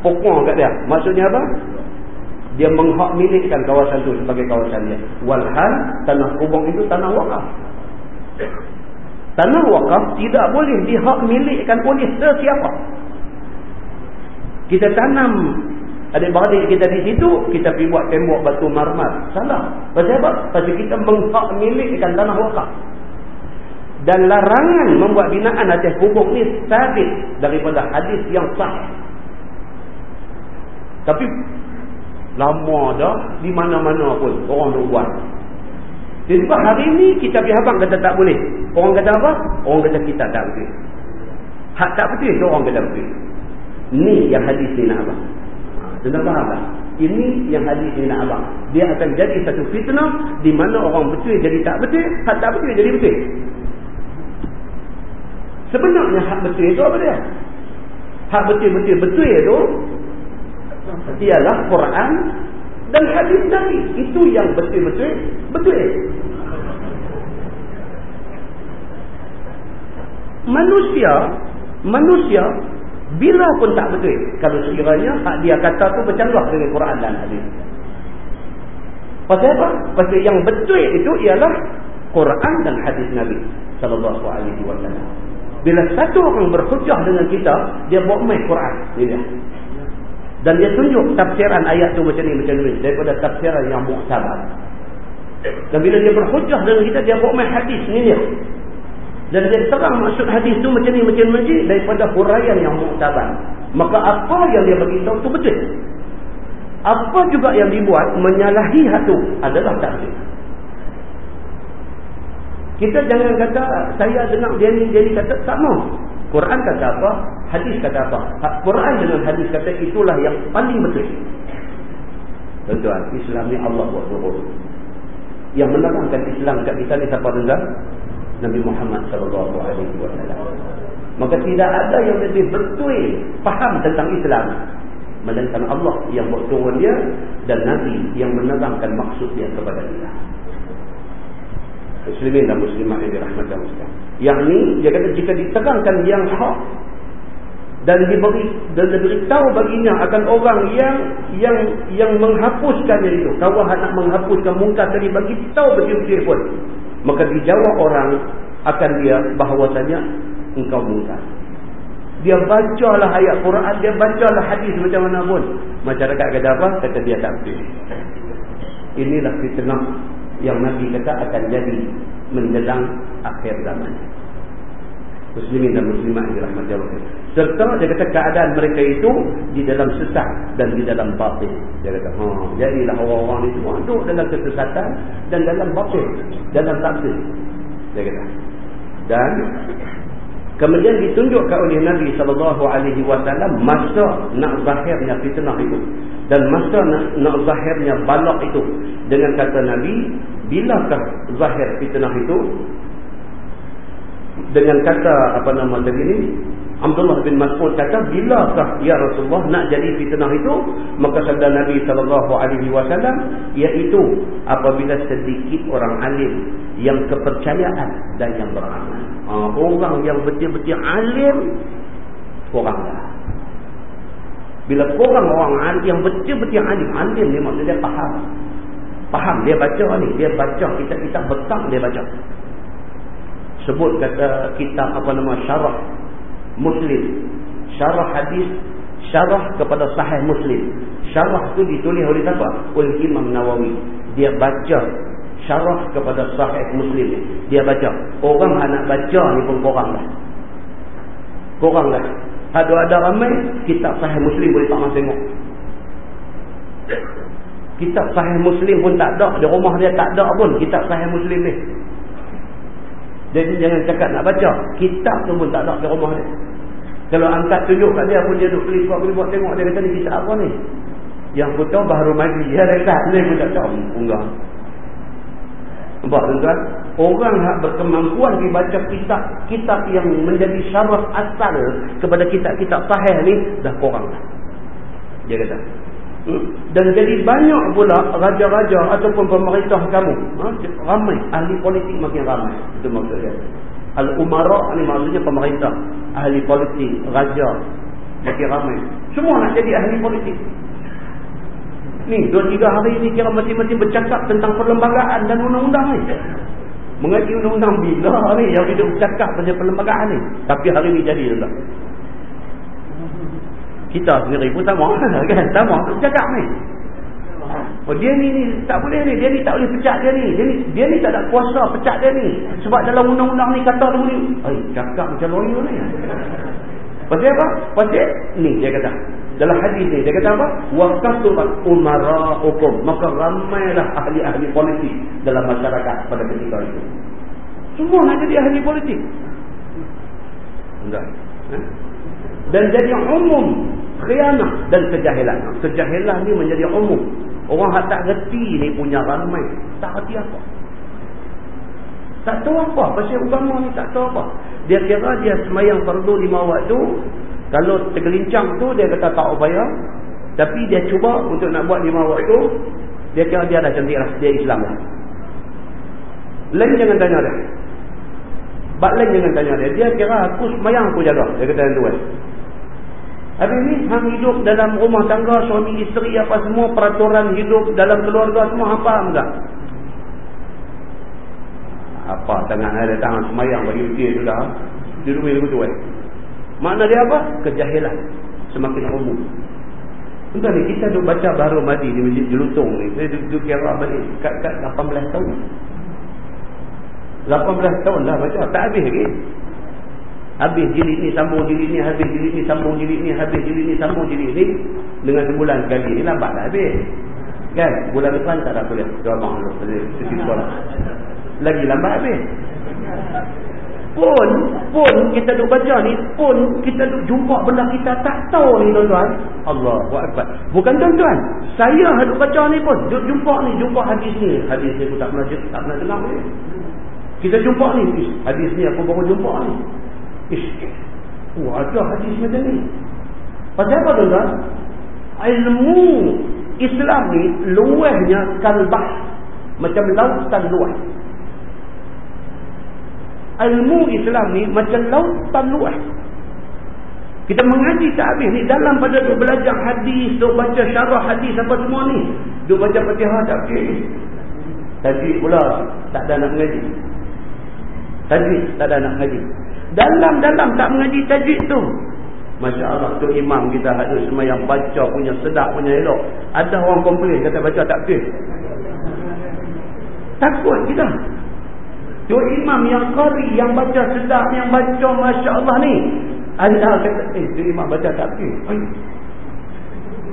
Pokong kat dia. Maksudnya apa? Dia menghak milikkan kawasan tu sebagai kawasan dia. Walhal tanah kubur itu tanah wakaf. Tanah wakaf tidak boleh dihak milikkan oleh sesiapa. Kita tanam Adik-beradik kita di situ, kita pergi buat tembok batu marmar. Salah. Pasal apa? Pasal kita menghak milikkan tanah wakaf. Dan larangan membuat binaan atas kubur ni sabit daripada hadis yang sah. Tapi lama dah di mana-mana pun orang nak buat. Sebab hari ni kita pergi habang kata tak boleh. Orang kata apa? Orang kata kita tak boleh. Hak tak betul tu orang kata betul. Ni yang hadis ni nak abang. Tuan faham tak? Ini yang hadis ini nak abang. Dia akan jadi satu fitnah di mana orang betul jadi tak betul, hak tak betul jadi betul. Sebenarnya hak betul itu apa dia? Hak betul-betul betul itu ialah Quran dan hadis Nabi. Itu yang betul-betul betul. Manusia manusia bila pun tak betul. Kalau sekiranya hak dia kata tu bercanggah dengan Quran dan hadis. Pasal apa? Pasal yang betul itu ialah Quran dan hadis Nabi sallallahu alaihi wasallam. Bila satu orang berhujah dengan kita, dia bawa mai Quran, dia. Dan dia tunjuk tafsiran ayat tu macam ni macam ni daripada tafsiran yang muktabar. Dan bila dia berhujah dengan kita, dia bawa mai hadis ni dia. Dan dia terang maksud hadis tu macam ni macam ni daripada huraian yang muktabar. Maka apa yang dia beritahu tu betul. Apa juga yang dibuat menyalahi hatu adalah tak betul. Kita jangan kata saya dengar dia ni dia ni kata tak mau. Quran kata apa? Hadis kata apa? Quran dengan hadis kata itulah yang paling betul. Tuan-tuan, Islam ni Allah buat turun. Yang menerangkan Islam kat kita ni siapa dengar? Nabi Muhammad sallallahu alaihi wasallam. Maka tidak ada yang lebih betul faham tentang Islam melainkan Allah yang buat turun dia dan Nabi yang menerangkan maksud dia kepada dia. Muslimin dan muslimat yang dirahmati Allah. Yang ni dia kata jika diterangkan yang hak dan diberi dan diberitahu baginya akan orang yang yang yang menghapuskannya itu. Kau nak menghapuskan mungkar tadi bagi tahu betul-betul pun maka dijawab orang akan dia bahawasanya engkau mungkar dia bacalah ayat Quran dia bacalah hadis macam mana pun. Masyarakat kata apa? Kata dia tak betul inilah fitnah yang Nabi kata akan jadi menjelang akhir zaman muslimin dan muslimat yang dirahmati Allah. Serta dia kata keadaan mereka itu di dalam sesat dan di dalam batin. Dia kata ha jadilah orang-orang itu duduk dalam kesesatan dan dalam batin dalam tafsir dia kata. Dan kemudian ditunjukkan oleh Nabi wasallam masa nak zahirnya fitnah itu dan masa nak, nak zahirnya balak itu. Dengan kata Nabi bilakah zahir fitnah itu dengan kata apa nama tadi ni? Abdullah bin Mas'ud kata bilakah ya Rasulullah nak jadi fitnah itu? Maka sabda Nabi sallallahu alaihi wasallam iaitu apabila sedikit orang alim yang kepercayaan dan yang beramal. Ha, orang yang betul-betul alim kuranglah bila kurang orang alim yang betul-betul alim alim ni maksudnya faham. Faham dia baca ni. Dia baca kitab-kitab betang dia baca sebut kata kitab apa nama syarah muslim. Syarah hadis syarah kepada sahih muslim. Syarah tu ditulis oleh siapa? oleh Imam Nawawi. Dia baca syarah kepada sahih muslim. Dia baca. Orang nak baca ni pun korang lah korang lah ada ada ramai kitab sahih muslim boleh tak nak tengok kitab sahih muslim pun tak ada. Di rumah dia tak ada pun kitab sahih muslim ni jadi jangan cakap nak baca kitab tu pun tak ada di rumah dia kalau angkat tunjuk kat dia pun dia duduk klik buat tengok dia kata ni kitab apa ni yang aku tahu baharu magi ya dekat ni aku tak tahu enggak Nampak tuan-tuan? Orang yang berkemampuan dibaca kitab kitab yang menjadi syarat asal kepada kitab-kitab sahih ni dah kurang dah. Dia kata. Dan jadi banyak pula raja-raja ataupun pemerintah kamu. Ha? Ramai. Ahli politik makin ramai. Itu maksudnya. Al-Umara ni maksudnya pemerintah. Ahli politik. Raja. Makin ramai. Semua nak jadi ahli politik. Ni, dua tiga hari ni kira masing-masing bercakap tentang perlembagaan dan undang-undang ni. Mengaji undang-undang bila ni yang hidup bercakap tentang perlembagaan ni. Tapi hari ni jadi tuan Kita sendiri pun sama kan? Sama bercakap ni. Oh, dia ni, ni tak boleh ni. Dia ni tak boleh pecat dia ni. Dia ni, dia ni tak ada kuasa pecat dia ni. Sebab dalam undang-undang ni kata boleh. Ay, cakap macam lawyer ni. Pasal apa? Pasal ni dia kata. Dalam hadis ni dia kata apa? Wa kasurat umara'ukum. Maka ramailah ahli-ahli politik dalam masyarakat pada ketika itu. Semua nak jadi ahli politik. Enggak. Eh? Dan jadi umum khianah dan kejahilan. Kejahilan ni menjadi umum. Orang yang tak reti ni punya ramai. Tak reti apa. Tak tahu apa. Pasal agama ni tak tahu apa. Dia kira dia semayang fardu lima waktu. Kalau tergelincang tu dia kata tak upaya. Tapi dia cuba untuk nak buat lima waktu. Dia kira dia dah cantik lah. Dia Islam lah. Lain jangan tanya dia. Bak lain jangan tanya dia. Dia kira aku semayang aku jaga. Dia kata yang tu kan. Habis ni hang hidup dalam rumah tangga. Suami isteri apa semua. Peraturan hidup dalam keluarga semua. Apa enggak? Apa tangan ada tangan semayang bagi ujian tu dah. Rumah tu kan. Makna dia apa? Kejahilan. Semakin umum. Entah ni, kita duk baca baru madi di Masjid Jelutong ni. Saya duduk kira balik kat-kat 18 tahun. 18 tahun dah baca. Tak habis lagi. Habis jilid ni, sambung jilid ni, habis jilid ni, sambung jilid ni, habis jilid ni, sambung jilid ni. Dengan sebulan sekali ni, lambat dah habis. Kan? Bulan depan tak ada kuliah. Doa makhluk. Lagi lambat habis pun pun kita duk baca ni pun kita duk jumpa benda kita tak tahu ni tuan-tuan Allahu akbar bukan tuan-tuan saya duk baca ni pun duk jumpa ni jumpa hadis ni hadis ni aku tak pernah tak pernah dengar ni kita jumpa ni hadis ni aku baru jumpa ni ish oh ada hadis macam ni pasal apa tuan-tuan ilmu Islam ni luahnya kalbah macam lautan luah ilmu Islam ni macam lautan luas. Kita mengaji tak habis ni dalam pada duk belajar hadis, duk baca syarah hadis apa semua ni. Duk baca Fatihah tak habis. Tajwid pula tak ada nak mengaji. Tajwid tak ada nak mengaji. Dalam-dalam tak mengaji tajwid tu. Masya Allah tu imam kita ada semua yang baca punya sedap punya elok. Ada orang komplain kata baca tak habis. Takut kita. Dua imam yang qari, yang baca sedap, yang baca Masya Allah ni. Anda kata, eh, tu imam baca tak ke?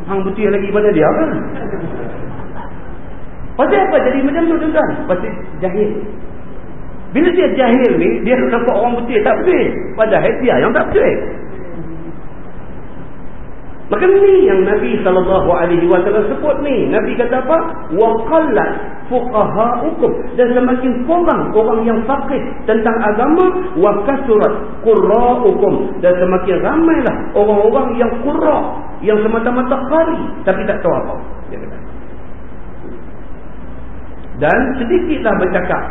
Hang butir lagi pada dia kan? Pasal apa jadi macam tu tuan-tuan? Pasal jahil. Bila dia jahil ni, dia nampak orang butir tak betul. Padahal dia yang tak betul. Maka ni yang Nabi SAW sebut ni. Nabi kata apa? وَقَلَّتْ فُقَهَاءُكُمْ Dan semakin kurang orang yang fakih tentang agama. وَكَسُرَتْ قُرَّاءُكُمْ Dan semakin ramailah orang-orang yang kurra. Yang semata-mata kari. Tapi tak tahu apa. Dia kata. Dan sedikitlah bercakap.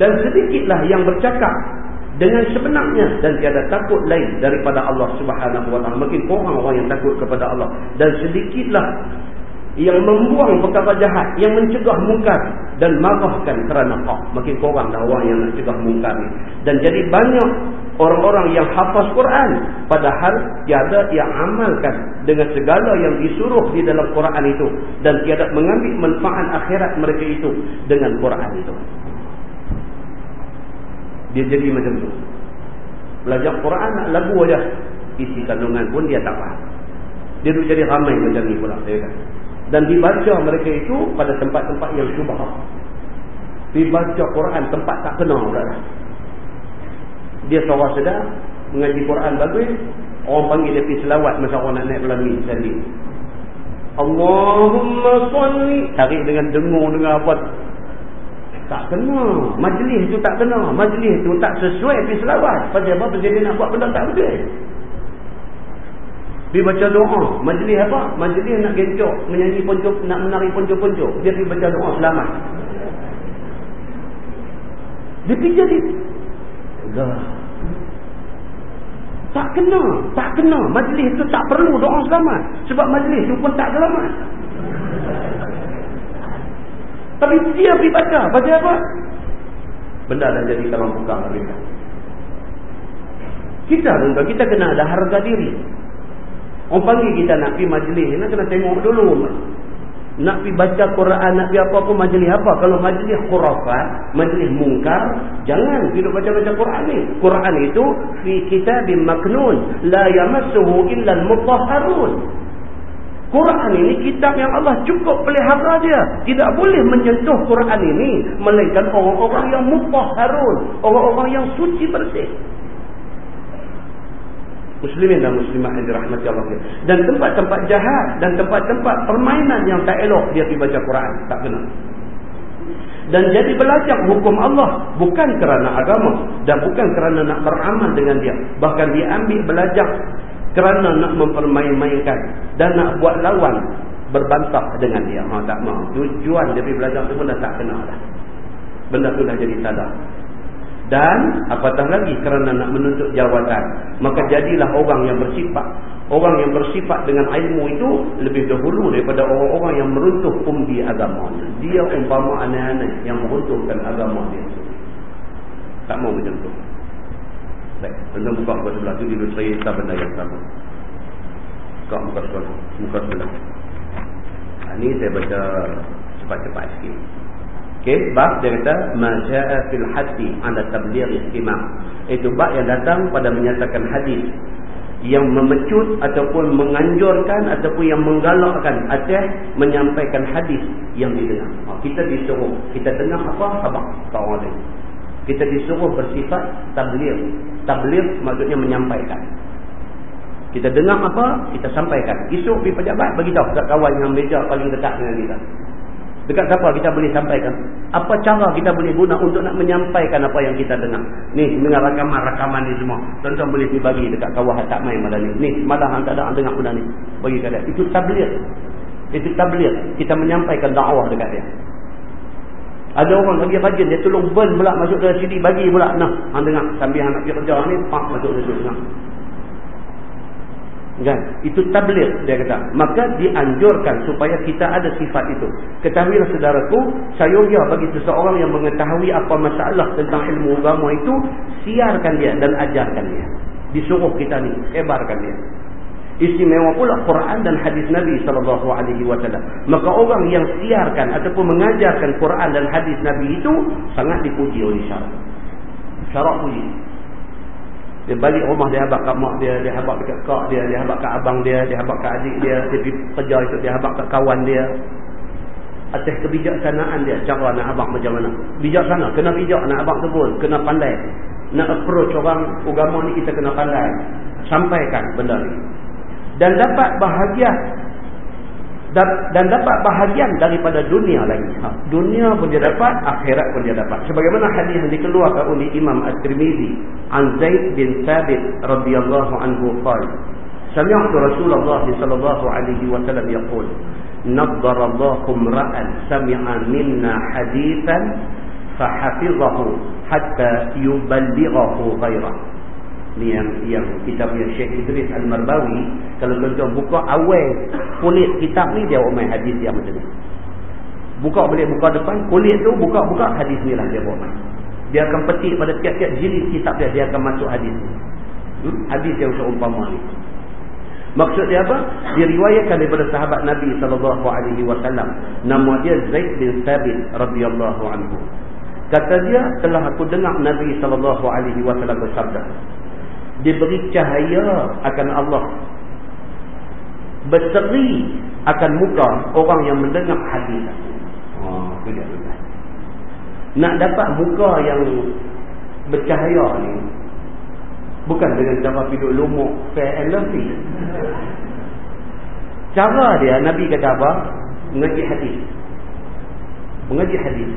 dan sedikitlah yang bercakap dengan sebenarnya dan tiada takut lain daripada Allah Subhanahu wa taala. Makin kurang orang yang takut kepada Allah dan sedikitlah yang membuang perkara jahat, yang mencegah mungkar dan marahkan kerana hak. Makin kurang dah orang yang nak cegah mungkar ni. Dan jadi banyak orang-orang yang hafaz Quran padahal tiada yang amalkan dengan segala yang disuruh di dalam Quran itu dan tiada mengambil manfaat akhirat mereka itu dengan Quran itu. Dia jadi macam tu. Belajar Quran nak lagu aja. Isi kandungan pun dia tak faham. Dia duduk jadi ramai macam ni pula. Dia kan? Dan dibaca mereka itu pada tempat-tempat yang syubah. Dibaca Quran tempat tak kenal pula. Dia seorang sedar. Mengaji Quran bagus. Orang panggil dia pergi selawat masa orang nak naik pelami sekali. Allahumma salli. Tarik dengan dengung dengan apa. Tak kena. Majlis tu tak kena. Majlis tu tak sesuai pergi selawat. Pasal apa? Pasal dia nak buat benda tak betul. Dia baca doa. Majlis apa? Majlis nak gencok. Menyanyi poncok. Nak menari poncok-poncok. Dia pergi baca doa selamat. Dia pergi jadi. Tak kena. Tak kena. Majlis tu tak perlu doa selamat. Sebab majlis tu pun tak selamat. Tapi dia pergi baca. Baca apa? Benda dah jadi dalam buka mereka. Kita pun kita kena ada harga diri. Orang panggil kita nak pergi majlis, nak kena tengok dulu. Nak pergi baca Quran, nak pergi apa pun majlis apa. Kalau majlis khurafat, majlis mungkar, jangan pergi baca-baca Quran ni. Quran itu, fi kitabim maknun, la yamassuhu illa al-mutahharun. Quran ini kitab yang Allah cukup pelihara dia. Tidak boleh menyentuh Quran ini. Melainkan orang-orang yang mutahharun. Orang-orang yang suci bersih muslimin dan muslimat yang dirahmati Allah dan tempat-tempat jahat dan tempat-tempat permainan yang tak elok dia pergi baca Quran tak kena dan jadi belajar hukum Allah bukan kerana agama dan bukan kerana nak beramal dengan dia bahkan dia ambil belajar kerana nak mempermain-mainkan dan nak buat lawan berbantah dengan dia. Ha, tak mahu tujuan dia pergi belajar tu pun dah tak kena dah. Benda tu dah jadi salah. Dan apatah lagi kerana nak menuntut jawatan maka jadilah orang yang bersifat. Orang yang bersifat dengan ilmu itu lebih dahulu daripada orang-orang yang meruntuh umbi agama dia umpama aneh-aneh yang meruntuhkan agama dia. Tak mau macam tu baik tentang buka muka sebelah tu dulu saya tak benda yang sama buka muka sebelah muka sebelah ini ha, saya baca cepat-cepat sikit Okey, bab dia kata majaa fil haddi ala tabligh imam. Itu bab yang datang pada menyatakan hadis yang memecut ataupun menganjurkan ataupun yang menggalakkan atas menyampaikan hadis yang didengar. Ha, kita disuruh, kita dengar apa? Apa? Kau orang lain. Kita disuruh bersifat tabligh. Tabligh maksudnya menyampaikan. Kita dengar apa, kita sampaikan. Esok pergi pejabat, bagi tahu kat kawan yang meja paling dekat dengan kita. Dekat siapa kita boleh sampaikan? Apa cara kita boleh guna untuk nak menyampaikan apa yang kita dengar? Ni, dengar rakaman-rakaman ni semua. Tuan-tuan boleh bagi dekat kawah tak main malam ni. Ni, malam hang tak ada dengar benda ni. Bagi kat dia. Itu tabligh. Itu tabligh. Kita menyampaikan dakwah dekat dia. Ada orang lagi rajin. Dia tolong burn pula masuk ke sini. Bagi pula. Nah, hang dengar. Sambil hang nak pergi kerja ni, pak masuk sini. Kan? Itu tabligh dia kata. Maka dianjurkan supaya kita ada sifat itu. Ketahuilah saudaraku, sayangnya bagi seseorang yang mengetahui apa masalah tentang ilmu agama itu, siarkan dia dan ajarkan dia. Disuruh kita ni, hebarkan dia. Istimewa pula Quran dan hadis Nabi sallallahu alaihi wasallam. Maka orang yang siarkan ataupun mengajarkan Quran dan hadis Nabi itu sangat dipuji oleh syarak. Syarak puji. Dia balik rumah dia habak kat mak dia, dia habak dekat kak dia, dia habak kat abang dia, dia habak kat adik dia, dia pergi kerja itu, dia habak kat kawan dia. Atas kebijaksanaan dia, cara nak habak macam mana. Bijaksana, kena bijak nak habak tu pun, kena pandai. Nak approach orang agama ni kita kena pandai. Sampaikan benda ni. Dan dapat bahagia dan dapat bahagian daripada dunia lagi. Ha, dunia pun dia dapat, akhirat pun dia dapat. Sebagaimana hadis yang dikeluarkan oleh Imam At-Tirmizi an Zaid bin Thabit radhiyallahu anhu qala Sami'tu Rasulullah sallallahu alaihi wasallam yaqul Nadhara Allahu imra'an sami'a minna hadithan fahafizahu hatta yuballighahu ghairah ni yang yang kitab yang Syekh Idris Al-Marbawi kalau tuan-tuan buka awal kulit kitab ni dia main hadis yang macam ni. Buka boleh buka depan kulit tu buka-buka hadis ni lah dia buat main. Dia akan petik pada tiap-tiap jilid kitab dia dia akan masuk hadis ni. Hmm? hadis yang seumpama ni. Maksud dia apa? Diriwayatkan daripada sahabat Nabi SAW nama dia Zaid bin Thabit radhiyallahu anhu. Kata dia telah aku dengar Nabi SAW bersabda diberi cahaya akan Allah. Berseri akan muka orang yang mendengar hadis. Oh, tidak, tidak. nak dapat muka yang bercahaya ni bukan dengan cara piduk lumuk fair and lovely. Cara dia Nabi kata apa? Mengaji hadis. Mengaji hadis.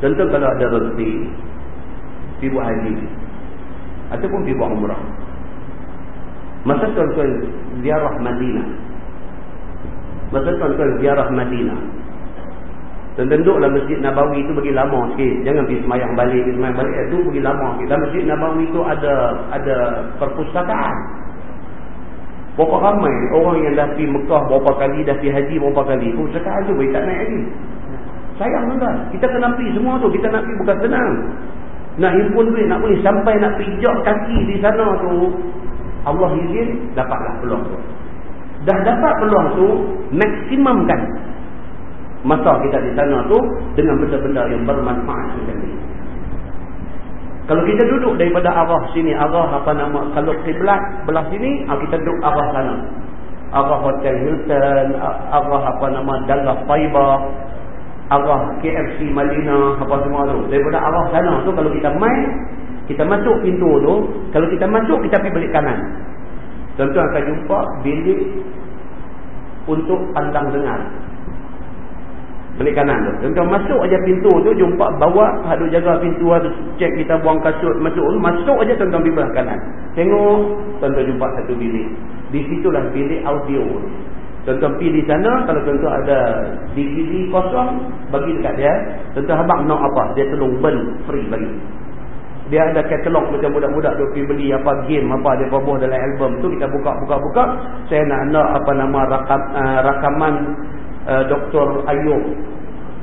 Contoh kalau ada rezeki buat haji ataupun pergi buat umrah. Masa tuan-tuan ziarah Madinah. Masa tuan-tuan ziarah Madinah. Tuan-tuan duduklah Masjid Nabawi itu bagi lama sikit. Jangan pergi semayang balik pergi semayang balik. Itu bagi lama sikit. Dalam Masjid Nabawi itu ada ada perpustakaan. Berapa ramai orang yang dah pergi Mekah berapa kali dah pergi haji berapa kali. Perpustakaan tu boleh tak naik lagi. Sayang tuan kita kena pergi semua tu. Kita nak pergi bukan senang nak himpun duit, nak boleh sampai nak pijak kaki di sana tu. Allah izin, dapatlah peluang tu. Dah dapat peluang tu, maksimumkan masa kita di sana tu dengan benda-benda yang bermanfaat ni. Kalau kita duduk daripada arah sini, arah apa nama, kalau kiblat belah sini, ah, kita duduk arah sana. Arah Hotel Hilton, arah apa nama, Dallas Fiber, arah KFC Malina apa semua tu. Daripada arah sana tu kalau kita main kita masuk pintu tu kalau kita masuk kita pergi balik kanan. Tuan-tuan akan jumpa bilik untuk pandang dengar. Balik kanan tu. Tuan-tuan masuk aja pintu tu jumpa bawa ada jaga pintu ada cek kita buang kasut masuk tu masuk aja tuan-tuan pergi belah kanan. Tengok tuan-tuan jumpa satu bilik. Di situlah bilik audio Tuan-tuan pergi di sana, kalau tuan-tuan ada DVD kosong, bagi dekat dia. Tuan-tuan abang nak apa? Dia tolong beli, free bagi. Dia ada katalog macam budak-budak dia pergi beli apa game, apa dia perbuah dalam album tu. Kita buka-buka-buka. Saya nak nak apa nama rakam, uh, rakaman uh, Dr. Ayub.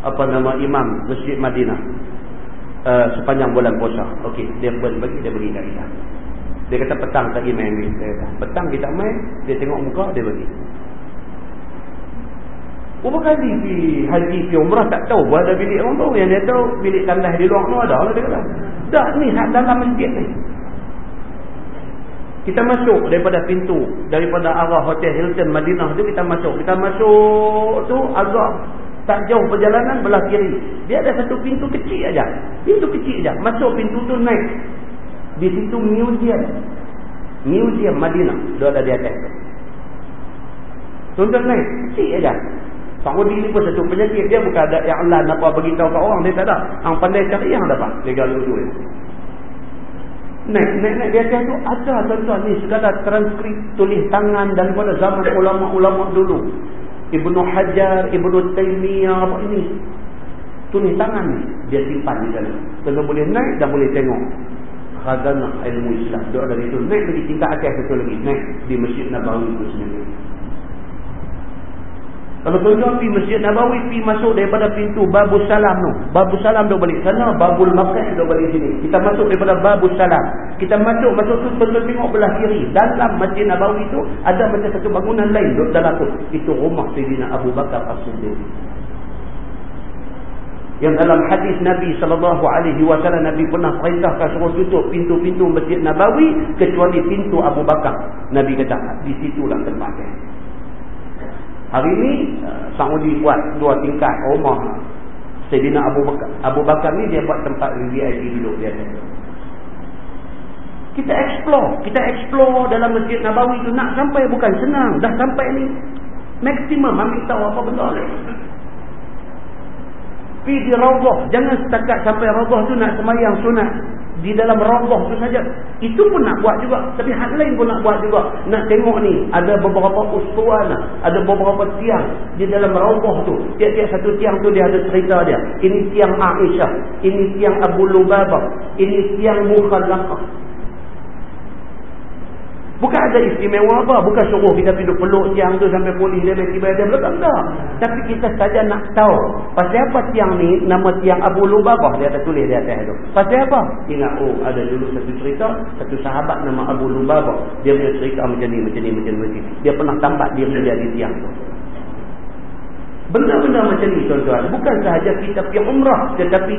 Apa nama Imam Masjid Madinah. Uh, sepanjang bulan puasa. Okey, dia beli bagi, dia bagi kat kita. Dia kata petang pergi main. Kata, petang kita main, dia tengok muka, dia bagi. Berapa kali pergi haji, pergi umrah tak tahu pun ada bilik orang tahu. Yang dia tahu bilik tandas di luar tu ada lah dia kata. Tak ni dalam masjid ni. Kita masuk daripada pintu, daripada arah Hotel Hilton Madinah tu kita masuk. Kita masuk tu agak tak jauh perjalanan belah kiri. Dia ada satu pintu kecil aja. Pintu kecil aja. Masuk pintu tu naik. Di situ museum. Museum Madinah. Dia ada di atas tu. Tuan-tuan naik. Kecil aja. Saudi ni pun satu penyakit. Dia bukan ada i'lan apa beritahu ke orang. Dia tak ada. Yang pandai cari yang dapat. Legal dulu ni. Naik, naik. Di atas tu ada tuan-tuan ni. Segala transkrip tulis tangan daripada zaman ulama-ulama dulu. Ibnu Hajar, Ibnu Taymiyah, apa ini. Tulis tangan ni. Dia simpan di sana. Tuan-tuan boleh naik dan boleh tengok. Khazanah ilmu Islam. Dia dari itu. Naik lagi tingkat atas satu lagi. Naik di Masjid Nabawi itu sendiri. Kalau tuan-tuan pergi Masjid Nabawi, pergi masuk daripada pintu Babu Salam tu. Babu Salam tu balik sana, Babul Makkah tu balik sini. Kita masuk daripada Babu Salam. Kita masuk, masuk tu tuan-tuan tengok belah kiri. Dalam Masjid Nabawi tu, ada macam satu bangunan lain duduk dalam tu. Itu rumah Sayyidina Abu Bakar As-Siddiq. Yang dalam hadis Nabi SAW, Nabi pernah perintahkan suruh tutup pintu-pintu Masjid Nabawi, kecuali pintu Abu Bakar. Nabi kata, di situlah tempatnya. Hari ini uh, Saudi buat dua tingkat rumah Sayyidina Abu Bakar. Abu Bakar ni dia buat tempat VIP duduk dia. Kita explore, kita explore dalam Masjid Nabawi tu nak sampai bukan senang. Dah sampai ni maksimum ambil tahu apa benda ni. Pergi di Raudhah, jangan setakat sampai Raudhah tu nak semayang sunat di dalam rawdah tu saja. Itu pun nak buat juga. Tapi hal lain pun nak buat juga. Nak tengok ni ada beberapa ustuana ada beberapa tiang di dalam rawdah tu. Tiap-tiap satu tiang tu dia ada cerita dia. Ini tiang Aisyah ini tiang Abu Lubabah ini tiang Mukhallaqah Bukan ada istimewa apa. Bukan suruh kita pergi peluk tiang tu sampai polis dia tiba dia belakang. Tak. Tapi kita saja nak tahu. Pasal apa tiang ni nama tiang Abu Lubabah. Dia ada tulis di atas tu. Pasal apa? Ingat oh ada dulu satu cerita. Satu sahabat nama Abu Lubabah. Dia punya cerita macam ni, macam ni, macam ni. Dia pernah tambat dia di tiang tu. Benda-benda macam ni tuan-tuan. Bukan sahaja kita pergi umrah. Tetapi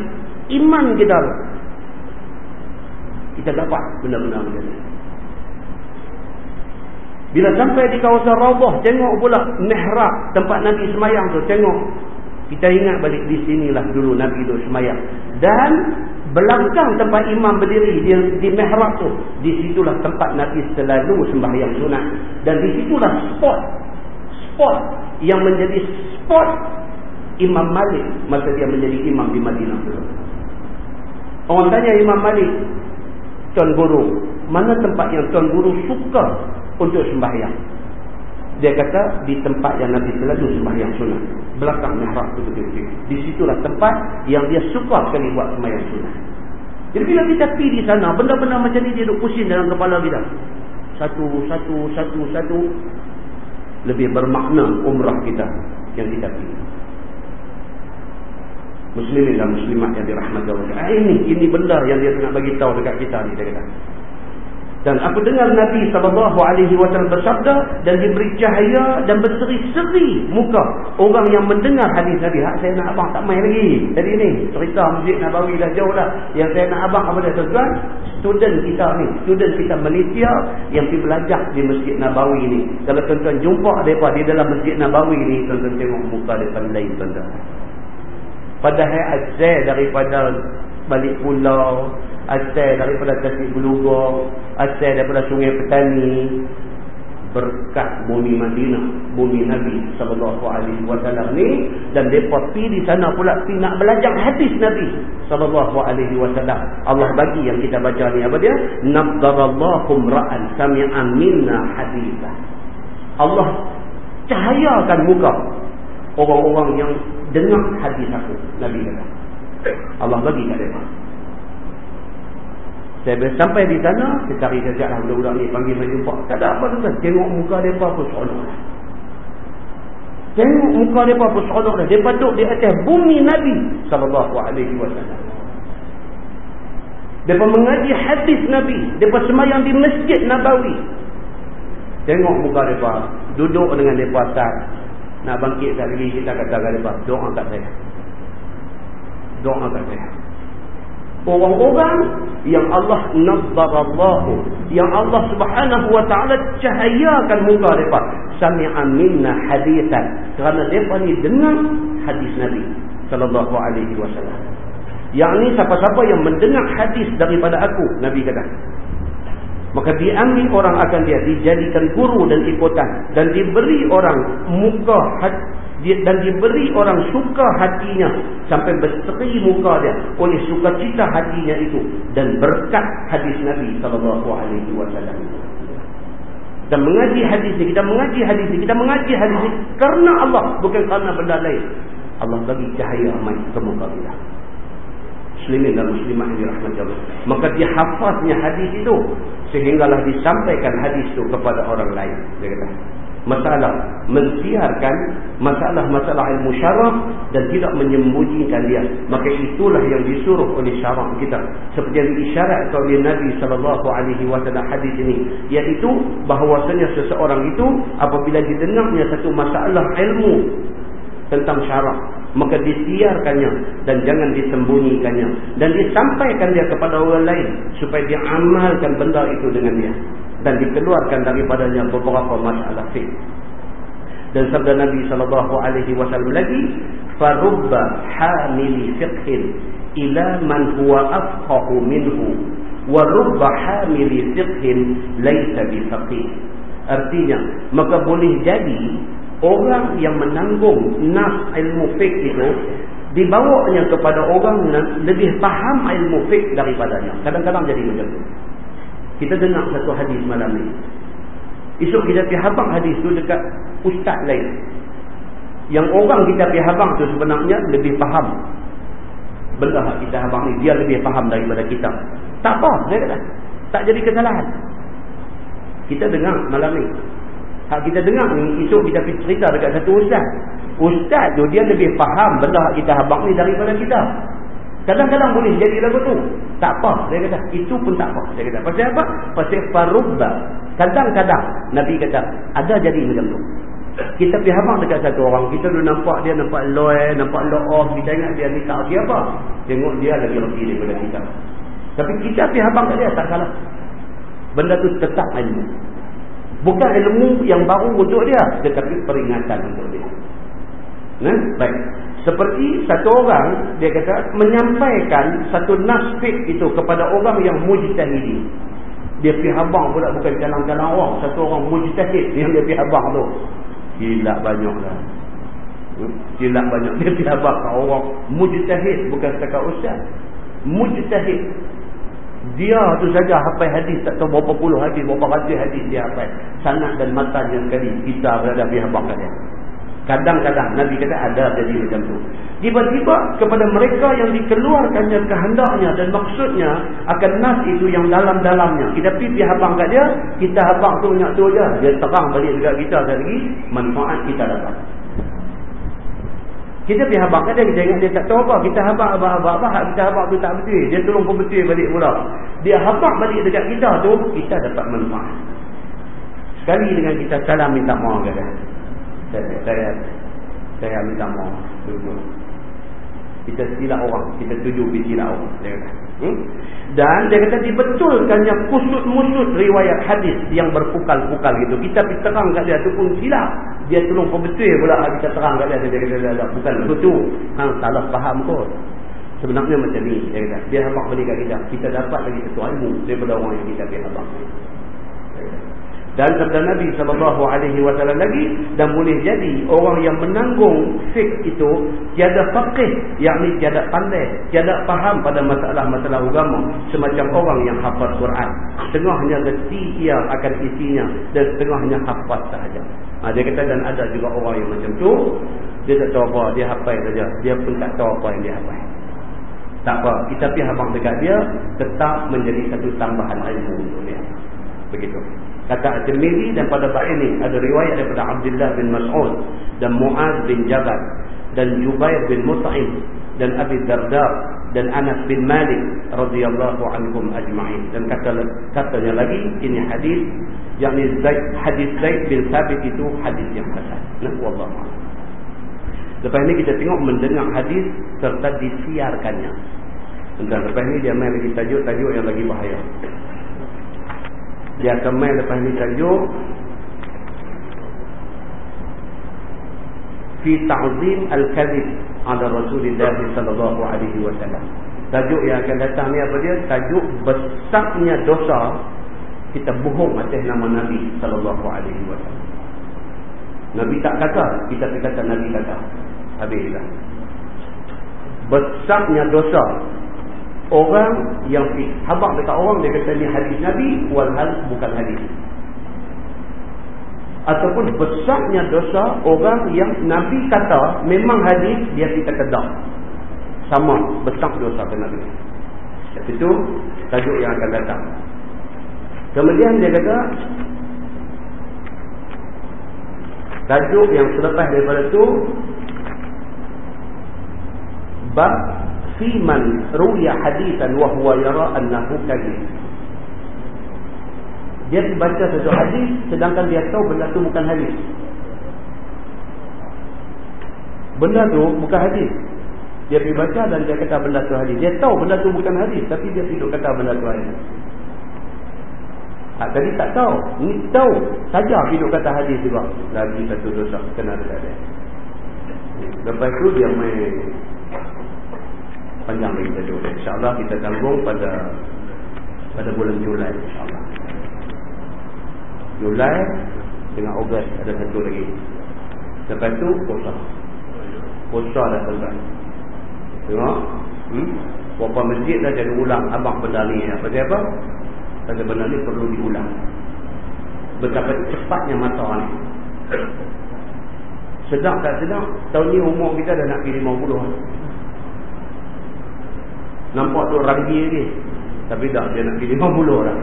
iman kita. Kita dapat benda-benda macam ni. Bila sampai di kawasan Raubah, tengok pula mihrab tempat Nabi semayang tu, tengok. Kita ingat balik di sinilah dulu Nabi tu semayang. Dan belakang tempat imam berdiri di, di mihrab tu, di situlah tempat Nabi selalu sembahyang sunat. Dan di situlah spot, spot yang menjadi spot Imam Malik masa dia menjadi imam di Madinah dulu. Orang tanya Imam Malik, Tuan Guru, mana tempat yang Tuan Guru suka untuk sembahyang. Dia kata di tempat yang Nabi selalu sembahyang sunat. Belakang mihrab tu betul-betul. Di situlah tempat yang dia suka sekali buat sembahyang sunat. Jadi bila kita pergi di sana, benda-benda macam ni dia duduk pusing dalam kepala kita. Satu, satu, satu, satu. Lebih bermakna umrah kita yang kita pergi. Muslimin dan muslimat yang dirahmati Allah. Ini, ini benda yang dia nak bagi tahu dekat kita ni. Dia kata. Dan aku dengar Nabi SAW bersabda dan diberi cahaya dan berseri-seri muka orang yang mendengar hadis Nabi. Hak saya nak abang tak main lagi. Tadi ni cerita Masjid Nabawi dah jauh dah. Yang saya nak abang apa dia tuan? Student kita ni. Student kita Malaysia yang pergi belajar di Masjid Nabawi ni. Kalau tuan-tuan jumpa mereka di dalam Masjid Nabawi ni. Tuan-tuan tengok muka mereka lain tuan-tuan. Padahal azal daripada balik pulau asal daripada tasik beluga asal daripada sungai petani berkat bumi Madinah bumi Nabi sallallahu alaihi wasallam ni dan depa pi di sana pula pi nak belajar hadis Nabi sallallahu alaihi wasallam. Allah bagi yang kita baca ni apa dia? Nabdarallahu ra'an sami'a minna haditha. Allah cahayakan muka orang-orang yang dengar hadis aku Nabi kata Allah bagi kat mereka saya sampai di sana, saya cari kejap lah budak-budak ni panggil saya jumpa. Tak ada apa tuan Tengok muka mereka pun seronok lah. Tengok muka mereka pun seronok lah. Mereka duduk di atas bumi Nabi SAW. Mereka mengaji hadis Nabi. Mereka semayang di Masjid Nabawi. Tengok muka mereka. Duduk dengan mereka. Nak bangkit sekali lagi kita kata mereka. Doa kat saya. Doa saya orang-orang yang Allah nazzarallahu yang Allah Subhanahu wa taala cahayakan muka depa sami'a minna hadithan. Kerana depa ni dengar hadis Nabi sallallahu alaihi wasallam. Yakni siapa-siapa yang mendengar hadis daripada aku Nabi kata. Maka diambil orang akan dia dijadikan guru dan ikutan dan diberi orang muka dan diberi orang suka hatinya sampai berseri muka dia oleh sukacita hatinya itu dan berkat hadis Nabi sallallahu alaihi wasallam. Dan mengaji hadis ini kita mengaji hadis ini kita mengaji hadis ini kerana Allah bukan kerana benda lain. Allah bagi cahaya mai ke muka kita. Muslimin dan muslimah yang dirahmati Allah. Maka dia hafaznya hadis itu sehinggalah disampaikan hadis itu kepada orang lain dia kata masalah mensiarkan masalah-masalah ilmu syarah dan tidak menyembunyikan dia. Maka itulah yang disuruh oleh syarak kita. Seperti yang diisyaratkan oleh Nabi sallallahu alaihi wasallam hadis ini iaitu bahawasanya seseorang itu apabila didengarnya satu masalah ilmu tentang syarak maka disiarkannya dan jangan disembunyikannya. Dan disampaikan dia kepada orang lain supaya dia amalkan benda itu dengan dia dan dikeluarkan daripadanya beberapa masalah fiqh. Dan sabda Nabi sallallahu alaihi wasallam lagi, "Farubba hamili fiqhin ila man huwa afqahu minhu wa rubba hamili fiqhin laysa bifaqih." Artinya, maka boleh jadi orang yang menanggung nas ilmu fiqh itu dibawanya kepada orang yang lebih faham ilmu fiqh daripadanya. Kadang-kadang jadi macam itu. Kita dengar satu hadis malam ni. Esok kita pergi habang hadis tu dekat ustaz lain. Yang orang kita pergi habang tu sebenarnya lebih faham. Benda kita habang ni, dia lebih faham daripada kita. Tak apa, saya kata. Tak jadi kesalahan. Kita dengar malam ni. Hak kita dengar ni, esok kita pergi cerita dekat satu ustaz. Ustaz tu dia lebih faham benda kita habang ni daripada kita. Kadang-kadang boleh jadi lagu tu. Tak apa, dia kata. Itu pun tak apa. Dia kata, pasal apa? Pasal farubba. Kadang-kadang, Nabi kata, ada jadi macam tu. Kita pergi habang dekat satu orang. Kita dulu nampak dia nampak loy, nampak low off. Kita ingat dia ni tak siapa. Tengok dia lagi lebih daripada kita. Tapi kita pergi habang kat dia, tak salah. Benda tu tetap ilmu. Bukan ilmu yang baru untuk dia. Tetapi peringatan untuk dia. Nah, baik. Seperti satu orang, dia kata, menyampaikan satu nasfik itu kepada orang yang mujtahidi. Dia pergi habang pula bukan jalan-jalan orang. Satu orang mujtahid yang dia pergi habang tu. Silap banyaklah. Hmm? Silap banyak. Dia pergi habang orang mujtahid. Bukan setakat ustaz. Mujtahid. Dia tu saja hafal hadis. Tak tahu berapa puluh hadis. Berapa ratus hadis dia hafal. Sanat dan matanya sekali. Kita berada pergi habang kat dia. Kadang-kadang Nabi kata ada jadi macam tu. Tiba-tiba kepada mereka yang dikeluarkannya kehendaknya dan maksudnya akan nas itu yang dalam-dalamnya. Kita pergi habang kat dia, kita habang tu banyak tu je. Dia terang balik dekat kita lagi, manfaat kita dapat. Kita pergi habang kat dia, kita ingat dia tak tahu apa. Kita habang apa-apa, kita habang tu tak betul. Dia tolong pun betul balik pula. Dia habang balik dekat kita tu, kita dapat manfaat. Sekali dengan kita salam minta maaf kat dia saya saya saya minta maaf dulu kita silap orang. Kita tuju pergi silap orang. Dia kata hmm? dan dia kata dibetulkannya kusut-musut riwayat hadis yang berpukal-pukal gitu. Kita pergi terang kat dia tu pun silap. Dia tolong perbetul pula kita terang kat dia dia kata dia, dia, bukan begitu. Hang salah faham kot. Sebenarnya macam ni dia kata. Dia habak balik kat kita. Kita dapat lagi satu ilmu daripada orang yang kita pergi dan sabda Nabi sallallahu alaihi wasallam lagi dan boleh jadi orang yang menanggung fik itu tiada faqih yakni tiada pandai tiada faham pada masalah-masalah agama semacam orang yang hafal Quran. Setengahnya reti ia akan isinya dan setengahnya hafal sahaja. Ha, dia kata dan ada juga orang yang macam tu dia tak tahu apa dia hafal saja. Dia pun tak tahu apa yang dia hafal tak apa kita pergi habang dekat dia tetap menjadi satu tambahan ilmu untuk dia. Begitu Kata At-Tirmizi dan pada bab ini ada riwayat daripada Abdullah bin Mas'ud dan Muaz bin Jabal dan Jubair bin Mut'im dan Abi Darda dan Anas bin Malik radhiyallahu anhum ajma'in dan kata katanya lagi ini hadis yakni Zaid hadis Zaid bin Thabit itu hadis yang hasan. Nah, wallahu Lepas ini kita tengok mendengar hadis serta disiarkannya. Tentang lepas ini dia main lagi tajuk-tajuk yang lagi bahaya dia akan main lepas ni tajuk fi ta'zim al-kadhib ala Rasulullah sallallahu alaihi wasallam. Tajuk yang akan datang ni apa dia? Tajuk besarnya dosa kita bohong atas nama Nabi sallallahu alaihi wasallam. Nabi tak kata, kita kata Nabi kata. Habislah. Besarnya dosa orang yang habaq dekat orang dia kata ni hadis Nabi walhal bukan hadis. Ataupun besarnya dosa orang yang Nabi kata memang hadis dia kita kedak sama besar dosa ke Nabi. Itu tajuk yang akan datang. Kemudian dia kata tajuk yang selepas daripada itu bab fi man ruya hadithan wa huwa yara annahu kadhib. Dia baca satu hadis sedangkan dia tahu benda tu bukan hadis. Benda tu bukan hadis. Dia pergi baca dan dia kata benda tu hadis. Dia tahu benda tu bukan hadis tapi dia tidak kata benda tu hadis. Ha, tadi tak tahu. Ni tahu. Saja hidup kata hadis juga. Lagi satu dosa kena dekat dia. Lepas tu dia main panjang lagi tajuk dia. InsyaAllah kita sambung pada pada bulan Julai insyaAllah. Julai dengan Ogos ada satu lagi. Lepas tu puasa. Puasa dah tuan Tengok. Hmm? Berapa masjid dah jadi ulang abang benda ni. Apa dia apa? Pasal benda ni perlu diulang. Betapa cepatnya masa ni. Sedang tak sedang. Tahun ni umur kita dah nak pergi 50. Nampak tu ranggi lagi. Tapi tak, dia nak pergi 50 lah.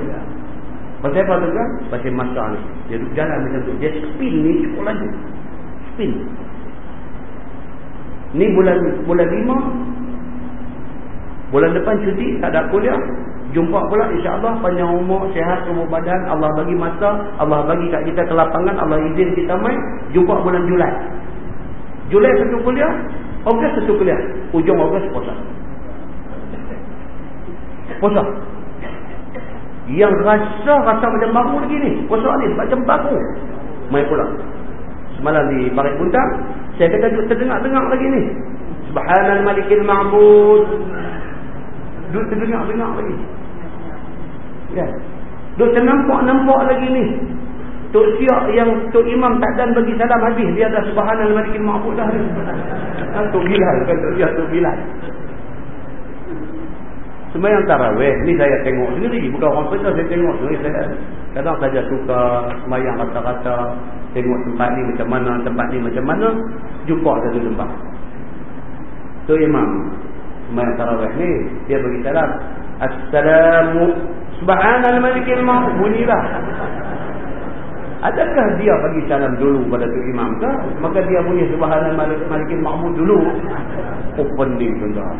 Pasal apa tu kan? Pasal masa ni. Dia duduk jalan macam tu. Dia spin ni cukup laju. Spin. Ni bulan bulan lima. Bulan depan cuti, tak ada kuliah. Jumpa pula insyaAllah panjang umur, sehat umur badan. Allah bagi masa, Allah bagi kat kita kelapangan, Allah izin kita main. Jumpa bulan Julai. Julai satu kuliah, Ogos satu kuliah. Ujung Ogos puasa. Puasa. Yang rasa, rasa macam baru lagi ni. Puasa ni macam baru. Main pula. Semalam di Parit Buntang, saya kata terdengar-dengar lagi ni. Subhanal Malikil Ma'bud. Duk terdengar-dengar lagi. Ya. Duk ternampak-nampak lagi ni. Tok Siak yang Tok Imam tak dan bagi salam habis. Dia dah Subhanal Malikil Ma'bud dah. Ha, Tok Bilal kan Tok Siak Tok Bilal. Semayang tarawih ni saya tengok sendiri. Bukan orang peta saya tengok sendiri. Saya kadang saja suka semayang rata-rata. Tengok tempat ni macam mana, tempat ni macam mana. Jumpa satu tempat. Tu imam. Semayang tarawih ni. Dia bagi salam. Assalamu subhanal malikil ma'u. Bunyilah. Adakah dia bagi salam dulu pada tu imam ke? Maka dia bunyi subhanal malikil ma'u dulu. Opening tuan-tuan.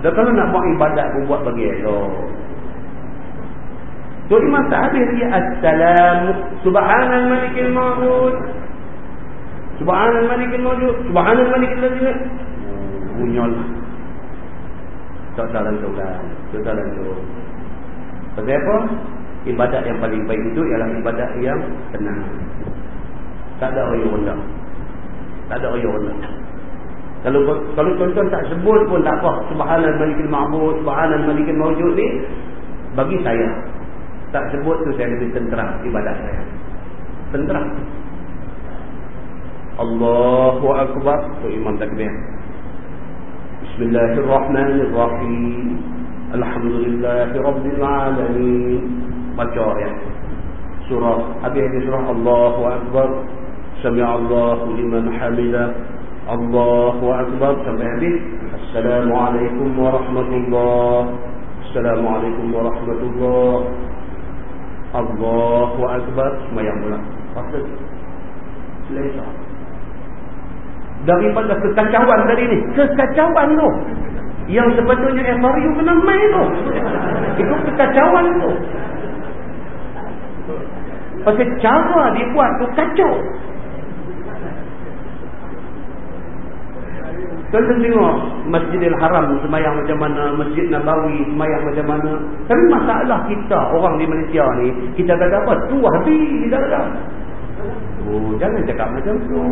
Dan kalau nak buat ibadat pun buat bagi elok. So imam tak habis lagi. Assalamu subhanal malikil ma'ud. Subhanal malikil ma'ud. Subhanal malikil ma'ud. Bunyol. Tak tak lantuk kan. Tak tak lantuk. Sebab apa? Ibadat yang paling baik itu ialah ibadat yang tenang. Tak ada orang rendah. Tak ada orang rendah. Kalau kalau tuan-tuan tak sebut pun tak apa. Subhanal malikil ma'bud, subhanal malikil mawjud ni bagi saya tak sebut tu saya lebih tentera ibadat saya. Tentera. Allahu akbar. Tu imam takbir. Bismillahirrahmanirrahim. Alhamdulillahirabbil alamin. Baca ya. Surah habis surah Allahu akbar. Sami'allahu liman hamidah. Allahu Akbar. Sampai habis. Assalamualaikum warahmatullahi Assalamualaikum warahmatullahi Allahu Akbar. Semayang pula. Pasal Selesa. Daripada kekacauan tadi ni. Kekacauan tu. Yang sebetulnya FRU kena main tu. Itu kekacauan tu. Pasal cara dia buat tu kacau Tuan-tuan tengok Masjidil Haram semayang macam mana, Masjid Nabawi semayang macam mana. Tapi masalah kita, orang di Malaysia ni, kita kata apa? Tu habis, kita kata. Oh, jangan cakap macam tu.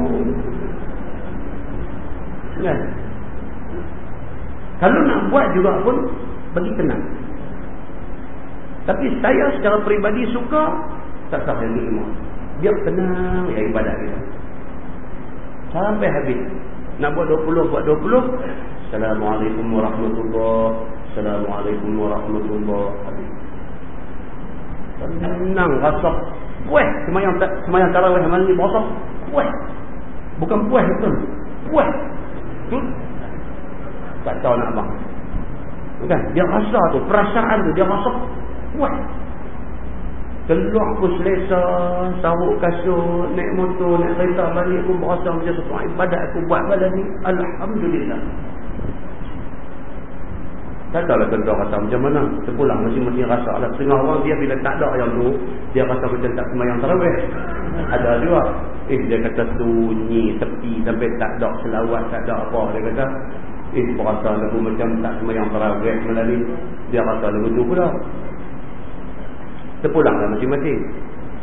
Kan? Kalau nak buat juga pun, bagi tenang. Tapi saya secara peribadi suka, tak sah yang terima. Biar tenang ya ibadat kita. Sampai habis. Nak buat 20, buat 20. Assalamualaikum warahmatullahi Assalamualaikum warahmatullahi Tenang rasa puas semayang semayang tarawih malam ni berasa puas. Bukan puas betul. Puas. Tu tak tahu nak apa. Bukan, dia rasa tu, perasaan tu dia rasa puas. Keluar pun selesa, sawuk kasut, naik motor, naik kereta balik pun berasa macam satu ibadat aku buat malam ni. Alhamdulillah. Tak tahu lah rasa macam mana. Terpulang masing-masing rasa lah. Setengah orang dia bila tak ada yang tu, dia rasa macam tak semayang terawih. Ada juga. Eh dia kata sunyi, tepi sampai tak ada selawat, tak ada apa. Dia kata, eh berasa lagu macam tak semayang terawih malam ni. Dia rasa lagu tu pula terpulanglah masing-masing.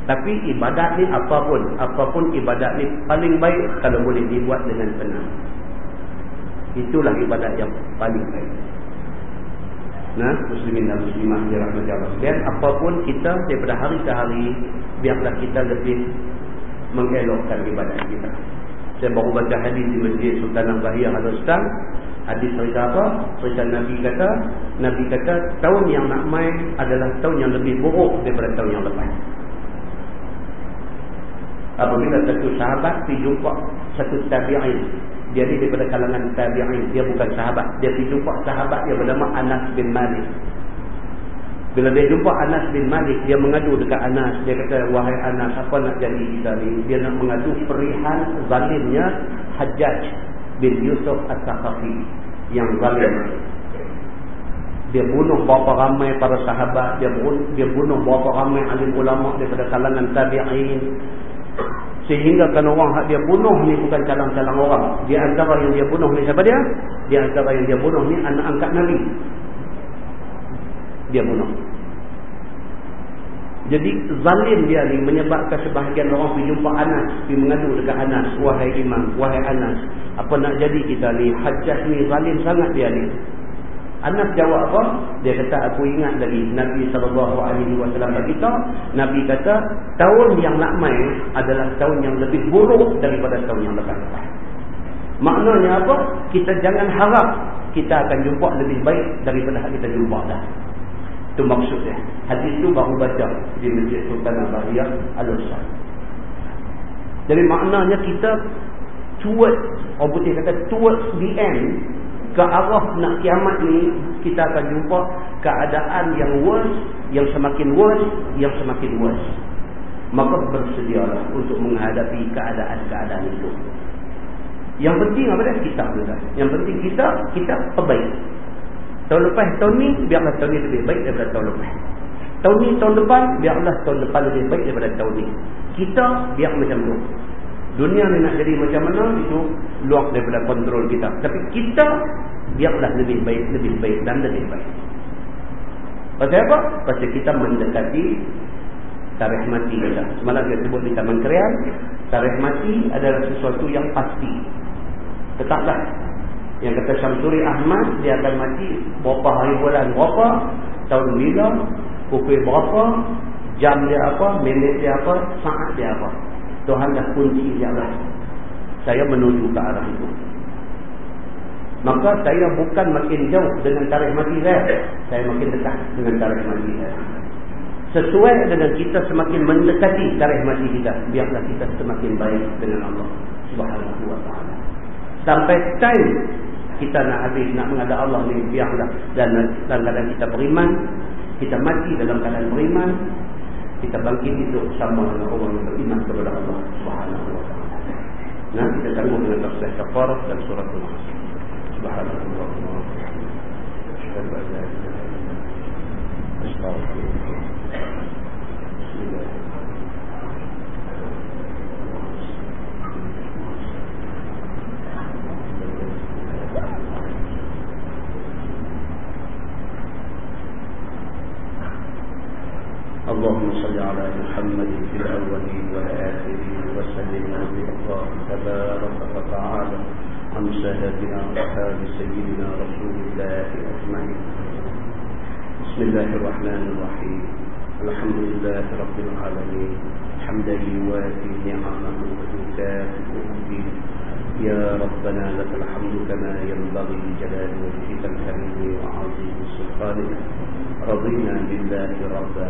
Tapi ibadat ni apapun, apapun ibadat ni paling baik kalau boleh dibuat dengan tenang. Itulah ibadat yang paling baik. Nah, muslimin dan muslimah dirahmati Allah sekalian, apapun kita daripada hari ke hari, biarlah kita lebih mengelokkan ibadat kita. Saya baru baca hadis di Masjid Sultan Al-Bahiyah Al-Ustaz Hadis cerita apa? Cerita Nabi kata, Nabi kata tahun yang nak main adalah tahun yang lebih buruk daripada tahun yang lepas. Apabila satu sahabat pergi jumpa satu tabi'in. Dia ni daripada kalangan tabi'in. Dia bukan sahabat. Dia pergi jumpa sahabat yang bernama Anas bin Malik. Bila dia jumpa Anas bin Malik, dia mengadu dekat Anas. Dia kata, wahai Anas, apa nak jadi kita ni? Dia nak mengadu perihan zalimnya Hajjaj bin Yusuf As-Sakafi yang zalim. Dia bunuh berapa ramai para sahabat. Dia bunuh, dia bunuh berapa ramai alim ulama daripada kalangan tabi'in. Sehingga kan orang dia bunuh ni bukan calang-calang orang. Di antara yang dia bunuh ni siapa dia? Di antara yang dia bunuh ni anak angkat Nabi. Dia bunuh. Jadi zalim dia ni menyebabkan sebahagian orang pergi jumpa Anas. Pergi mengadu dekat Anas. Wahai imam, wahai Anas. Apa nak jadi kita ni? Hajjah ni zalim sangat dia ni. Anas jawab apa? Dia kata aku ingat lagi Nabi SAW kita. Nabi kata tahun yang nak main adalah tahun yang lebih buruk daripada tahun yang lepas. Maknanya apa? Kita jangan harap kita akan jumpa lebih baik daripada kita jumpa dah. Itu maksudnya. Hadis itu baru baca di Masjid Sultan Al-Bahiyah Al-Ustaz. Jadi maknanya kita towards, orang putih kata towards the end, ke arah nak kiamat ni kita akan jumpa keadaan yang worse yang semakin worse yang semakin worse. Maka bersedialah untuk menghadapi keadaan-keadaan itu. Yang penting apa dia? Kita yang penting kita kita perbaik tahun lepas tahun ni biarlah tahun ni lebih baik daripada tahun lepas tahun ni tahun depan biarlah tahun depan lebih baik daripada tahun ni kita biar macam tu Dunia ni nak jadi macam mana itu luar daripada kontrol kita. Tapi kita biarlah lebih baik, lebih baik dan lebih baik. Pasal apa? Pasal kita mendekati tarikh mati kita. Semalam kita sebut di Taman Krian, tarikh mati adalah sesuatu yang pasti. Tetaplah. Yang kata Syamsuri Ahmad, dia akan mati berapa hari bulan berapa, tahun bila, pukul berapa, jam dia apa, minit dia apa, saat dia apa. Tuhan dah kunci dia lah. Saya menuju ke arah itu. Maka saya bukan makin jauh dengan tarikh mati saya. Saya makin dekat dengan tarikh mati saya. Sesuai dengan kita semakin mendekati tarikh mati kita. Biarlah kita semakin baik dengan Allah. Subhanahu wa ta'ala. Sampai time kita nak habis, nak menghadap Allah ni. Biarlah. Dan dalam keadaan kita beriman. Kita mati dalam keadaan beriman kita bangkit itu sama dengan orang yang beriman kepada Allah Subhanahu wa taala. Nah, kita tangguh dengan tafsir kafarah dan surah Al-Nas. Subhanahu wa taala. Asyhadu an la ilaha illallah. Astaghfirullah. اللهم صل على محمد في الأولين والآخرين وسلم الله تبارك وتعالى عن سادتنا أصحاب سيدنا رسول الله أجمعين. بسم الله الرحمن الرحيم. الحمد لله رب العالمين. حمدا يوافي نعمه ويكافئ الدين يا ربنا لك الحمد كما ينبغي لجلال وجهك الكريم وعظيم سلطانك. رضينا بالله ربا